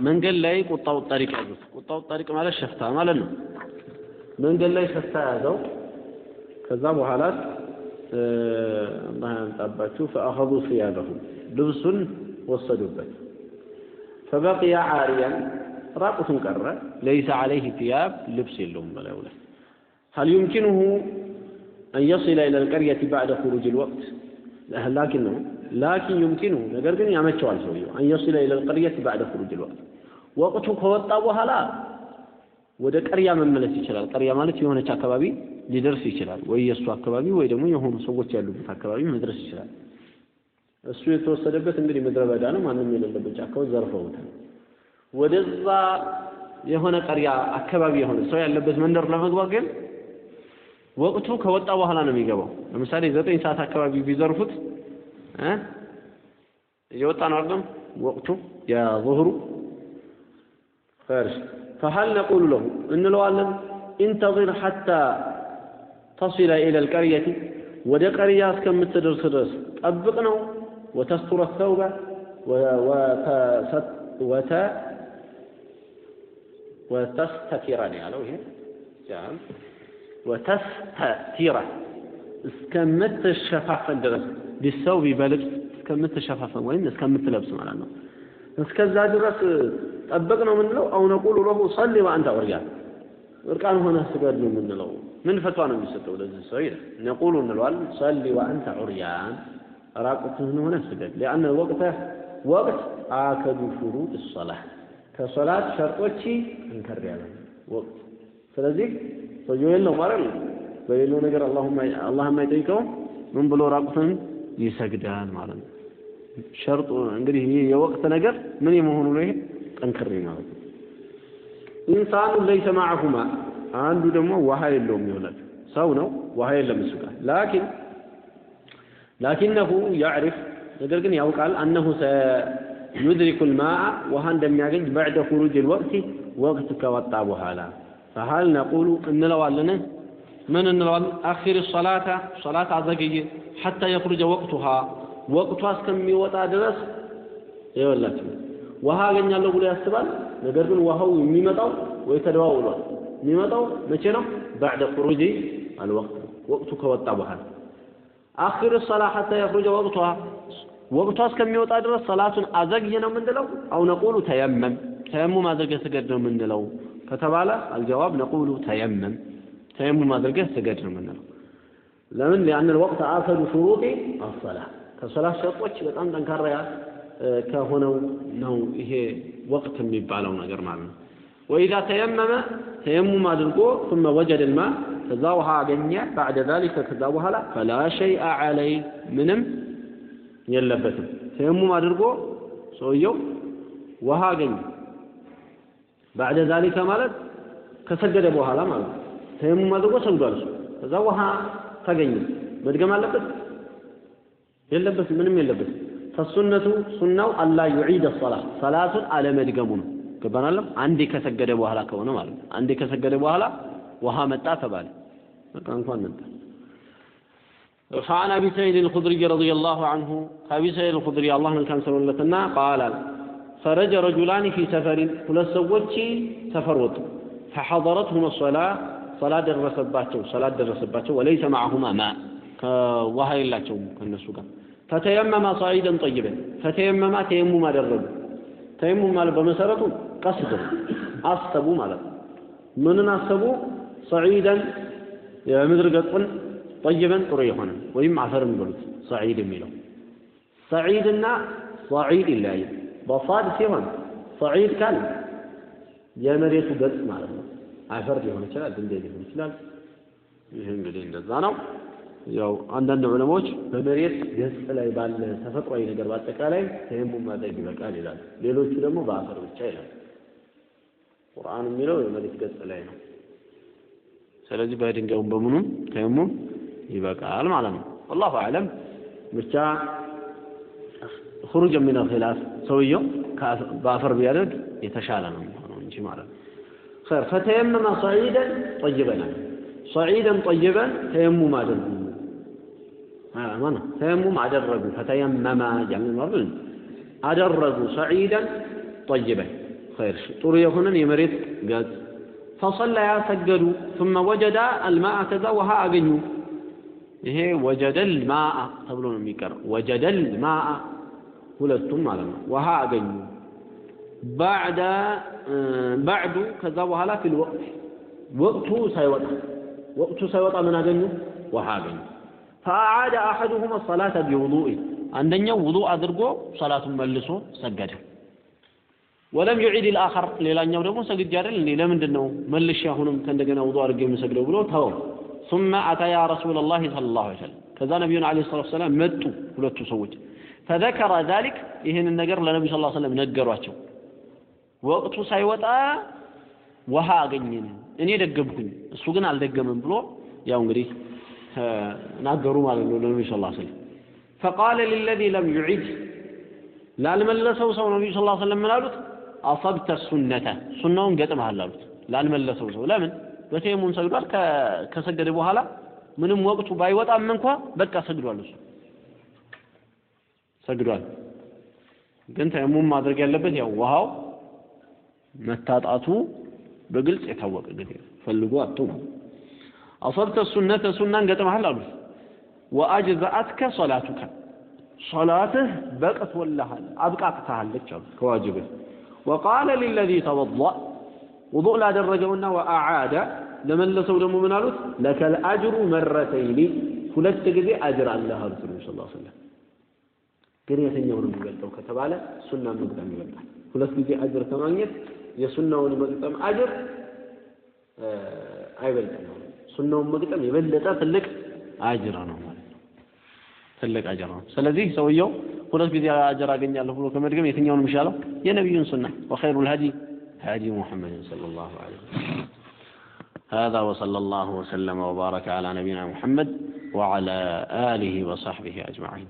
Speaker 1: መንገድ ላይ ቁጣው ጠሪቅ ያዙት። ቁጣው ጠሪቅ ማለት ሸፍታ ማለት ነው። መንገድ ላይ ሸፍታ ያዘው። ከዛ በኋላ አላህ ያምጣባችሁ ፈአኸዙ ሲያበሁ ልብሱን ወሰዱበት። ፈበቅያ ዓሪያን ራቁቱን ቀረ። ለይሰ ዓለይህ ቲያብ ልብስ የለውም በላዩ ላይ هل يمكنه أن يصل إلى القرية بعد خروج الوقت ላኪን ነው ላኪን ዩምኪኑ ነገር ግን ያመቸዋል ሰውየው አን የሲለ ባዕደ ፍሩጅ ልወቅት ወቅቱ ከወጣ በኋላ ወደ ቀርያ መመለስ ይችላል። ቀርያ ማለት የሆነች አካባቢ ሊደርስ ይችላል። ወይ የእሱ አካባቢ ወይ ደግሞ የሆኑ ሰዎች ያሉበት አካባቢ መድረስ ይችላል። እሱ የተወሰደበት እንግዲህ ምድረ በዳ ነው። ማንም የሌለበት ጫካዎች ዘርፈውታል። ወደዛ የሆነ ቀርያ አካባቢ የሆነ ሰው ያለበት መንደር ለመግባት ግን ወቅቱ ከወጣ በኋላ ነው የሚገባው። ለምሳሌ ዘጠኝ ሰዓት አካባቢ ቢዘርፉት እ እየወጣ ነው አይደለም ወቅቱ የዙህሩ ፈርሽ فهل نقول له እንለዋለን انتظر حتى تصل الى القريه ወደ ቀርያ እስከምትደርስ ድረስ ጠብቅ ነው وتستر الثوب وت وتستتر ያለው ይሄ ጃም ወተስተቲረ እስከምትሸፋፈን ድረስ ቢሰውቢ በልብስ እስከምትሸፋፈን ወይም እስከምትለብስ ማለት ነው። እስከዛ ድረስ ጠበቅ ነው የምንለው። አው ለሁ ሰሊ ወአንተ ዑርያን እርቃን ሆነ ስገድ ነው የምንለው። ምን ፈቷ ነው የሚሰጠው ለዚህ ሰው ይላል። ነቁሉ እንለዋለን ሰሊ ወአንተ ዑርያን ራቁትህን ሆነ ስገድ። ሊአነ ወቅተ ወቅት አከዱ ሹሩጥ ሰላህ ከሶላት ሸርጦች እንከር ያለ ወቅት ስለዚህ ሰውየው የለው ማለት ነው። በሌለው ነገር አላህ የማይጠይቀው ምን ብሎ ራቁትን ይሰግዳል ማለት ነው። ሸርጡ እንግዲህ ይህ የወቅት ነገር ምን የመሆኑ ነው? ይሄ ጠንክሬ ማለት ነው። ኢንሳኑ ለይሰ ማዕሁማ አንዱ ደግሞ ውሃ የለውም ይሆናል። ሰው ነው ውሃ የለም እሱ ጋር ላኪን ላኪነሁ ያዕሪፍ ነገር ግን ያውቃል አነሁ ሰዩድሪኩ ልማአ ውሃ እንደሚያገኝ በዕደ ሁሩጅ ልወቅቲ ወቅት ከወጣ በኋላ ፈሀል ነቁሉ እንለዋለን ምን እንለዋለን? አኺር ሶላታ ሶላት አዘግይ ሐታ የኽሩጀ ወቅቱሃ ወቅቷ እስከሚወጣ ድረስ ይወላችሁ ውሃ አገኛለሁ ብሎ ያስባል። ነገር ግን ውሃው የሚመጣው ወይ ተደዋውሏል። የሚመጣው መቼ ነው? ባዕደ ኹሩጂ አልወቅት ወቅቱ ከወጣ በኋላ አኺር ሶላ ሐታ የኽሩጀ ወቅቱሃ ወቅቷ እስከሚወጣ ድረስ ሰላቱን አዘግይ ነው የምንለው። አው ነቁሉ ተየመም ተየሙም አድርገህ ስገድ ነው የምንለው ከተባለ አልጀዋብ ነቁሉ ተየመም ተየሙም አድርገህ ስገድ ነው የምንለው። ለምን ሊአን ወቅት አከዱ ሹሩጢ አሰላ ከሶላት ሸርጦች በጣም ጠንካራ ከሆነው ነው ይሄ ወቅት የሚባለው ነገር ማለት ነው። ወኢዛ ተየመመ ተየሙም አድርጎ ثم ወጀደ ልማ ከዛ ውሃ አገኘ ባዕደ ዛሊከ ከዛ በኋላ ፈላ ሸይአ ዐለይ ምንም የለበትም። ተየሙም አድርጎ ሰውየው ውሃ አገኘ ባዕደ ዛሊከ ማለት ከሰገደ በኋላ ማለት ነው። ተየሙም አድርጎ ሰግዷል እሱ። ከዛ ውሃ ተገኘ መድገም አለበት የለበትም፣ ምንም የለበትም። ፈሱነቱ ሱናው አላ ዩዒደ ሰላ ሰላቱን አለመድገሙ ነው። ገባናለም? አንዴ ከሰገደ በኋላ ከሆነ ማለት ነው። አንዴ ከሰገደ በኋላ ውሃ መጣ ተባለ፣ በቃ እንኳን መጣ። فعن ابي سعيد الخدري رضي الله عنه ابي سعيد الخدري الله كان سولتنا قال خرج رجلان في سفر ሁለት ሰዎች ሰፈር ወጡ فحضرتهما الصلاه صلاه ደረሰባቸው صلاه ደረሰባቸው وليس معهما ماء ከውሃ የላቸውም ከነሱ ጋር ፈተየመማ ሰዒደን ጠይበን ፈተየመማ ተየሙም አደረጉ ተየሙም ማለት በመሰረቱ ቀስድ አሰቡ ማለት ነው ምንን አሰቡ ሰዒደን የምድር ገጹን ጠይበን ጥሩ የሆነ ወይም አፈርን በሉት ሰዒድ የሚለው ሰዒድና ሰዒድ ይለያያል በሳድ ሲሆን ሰዒድ ካል የመሬቱ ገጽ ማለት ነው አፈር ሊሆን ይችላል ድንጋይ ሊሆን ይችላል ይህ እንግዲህ እንደዛ ነው ያው አንዳንድ ዑለማዎች በመሬት ገጽ ላይ ባለ ተፈጥሯዊ ነገር በአጠቃላይ ተየሙም ማድረግ ይበቃል ይላል። ሌሎቹ ደግሞ በአፈር ብቻ ይላል። ቁርአን የሚለው የመሬት ገጽ ላይ ነው። ስለዚህ በድንጋዩም በምኑም ተየሙም ይበቃል ማለት ነው። ወላሁ አዕለም። ብቻ خروجا من الخلاف ሰውየው በአፈር ቢያደርግ የተሻለ ነው የሚሆነው እንጂ ማለት ነው خير فتيمم صعيدا طيبا صعيدا طيبا تيمم አደረጉ ማነ ተየሙም አደረጉ ፈተየመማ ጃሚዕ ማርብል አደረጉ ሰዒደን ጠይበን ኸይር ጥሩ የሆነን የመሬት ገጽ ፈሰለያ ሰገዱ ثم ወጀዳ አልማአ ከዛ ውሃ አገኙ ይሄ ወጀደል ማአ ተብሎ ነው የሚቀረው ወጀደል ማአ ሁለቱም ማለት ነው ውሃ አገኙ ባዕደ ባዕዱ ከዛ በኋላ ፊል ወቅት ወቅቱ ሳይወጣ ወቅቱ ሳይወጣ ምን አገኙ ውሃ አገኙ ፈአዓደ አሐዱሁም ሰላተ ቢውዱኢ አንደኛው ውዱእ አድርጎ ሰላቱን መልሶ ሰገደ ወለም ዩዒድ ልአኸር ሌላኛው ደግሞ ሰግጄ አይደል እንዴ ለምንድን ነው መልሼ አሁንም ከእንደገና ውዱእ አድርጌ የምሰግደው ብሎ ተወው ثم أتيا رسول الله صلى الله عليه وسلم ከዛ ነቢዩን ዓለይሂ ሰላቱ ወሰላም መጡ ሁለቱ ሰዎች ፈዘከረ ዛሊክ ይህንን ነገር ለነቢዩ ስ ሰለም ነገሯቸው። ወቅቱ ሳይወጣ ውሃ አገኘን እኔ ደገምኩኝ እሱ ግን አልደገምም ብሎ ያው እንግዲህ ናገሩ ማለት ነው ለነቢዩ ስ ሰለም ፈቃለ ሊለዚ ለም ዩዒድ ላልመለሰው ሰው ነቢዩ ስ ሰለም ምን አሉት? አሰብተ ሱነተ ሱናውን ገጥመሃል አሉት። ላልመለሰው ሰው ለምን? በተየሙም ሰግዷል ከሰገደ በኋላ ምንም ወቅቱ ባይወጣም እንኳ በቃ ሰግዷል እሱ ሰግዷል። ግን ተየሙም ማድረግ ያለበት ያው ውሃው መታጣቱ በግልጽ የታወቀ እንግዲህ ፈልጎ አጥቶ አሰብተ ሱነተ ሱናን ገጥመሃል አሉት። ወአጅዘአትከ ሶላቱከ ሶላትህ በቅቶልሃል አብቃቅተሃለች አሉ ከዋጅብህ። ወቃለ ሊለዚ ተወضأ ውዱእ ላደረገውና ወአዓደ ለመለሰው ደግሞ ምን አሉት? ለከል አጅሩ መረተይኒ ሁለት ጊዜ አጅር አለህ አሉት ነቢ ስ ሰለም ግን የትኛው ነው የሚበልጠው ከተባለ ሱና መግጠም ይበልጣል ሁለት ጊዜ አጅር ከማግኘት የሱናውን መግጠም አጅር አይበልጥም ሱናውን መግጠም የበለጠ ትልቅ አጅር ነው ማለት ነው ትልቅ አጅር ነው ስለዚህ ሰውየው ሁለት ጊዜ አጅር አገኛለሁ ብሎ ከመድገም የትኛው ነው የሚሻለው የነቢዩን ሱና ወኸይሩል ሀዲ هدي محمد صلى الله عليه وسلم هذا وصلى الله وسلم وبارك على نبينا محمد وعلى آله وصحبه أجمعين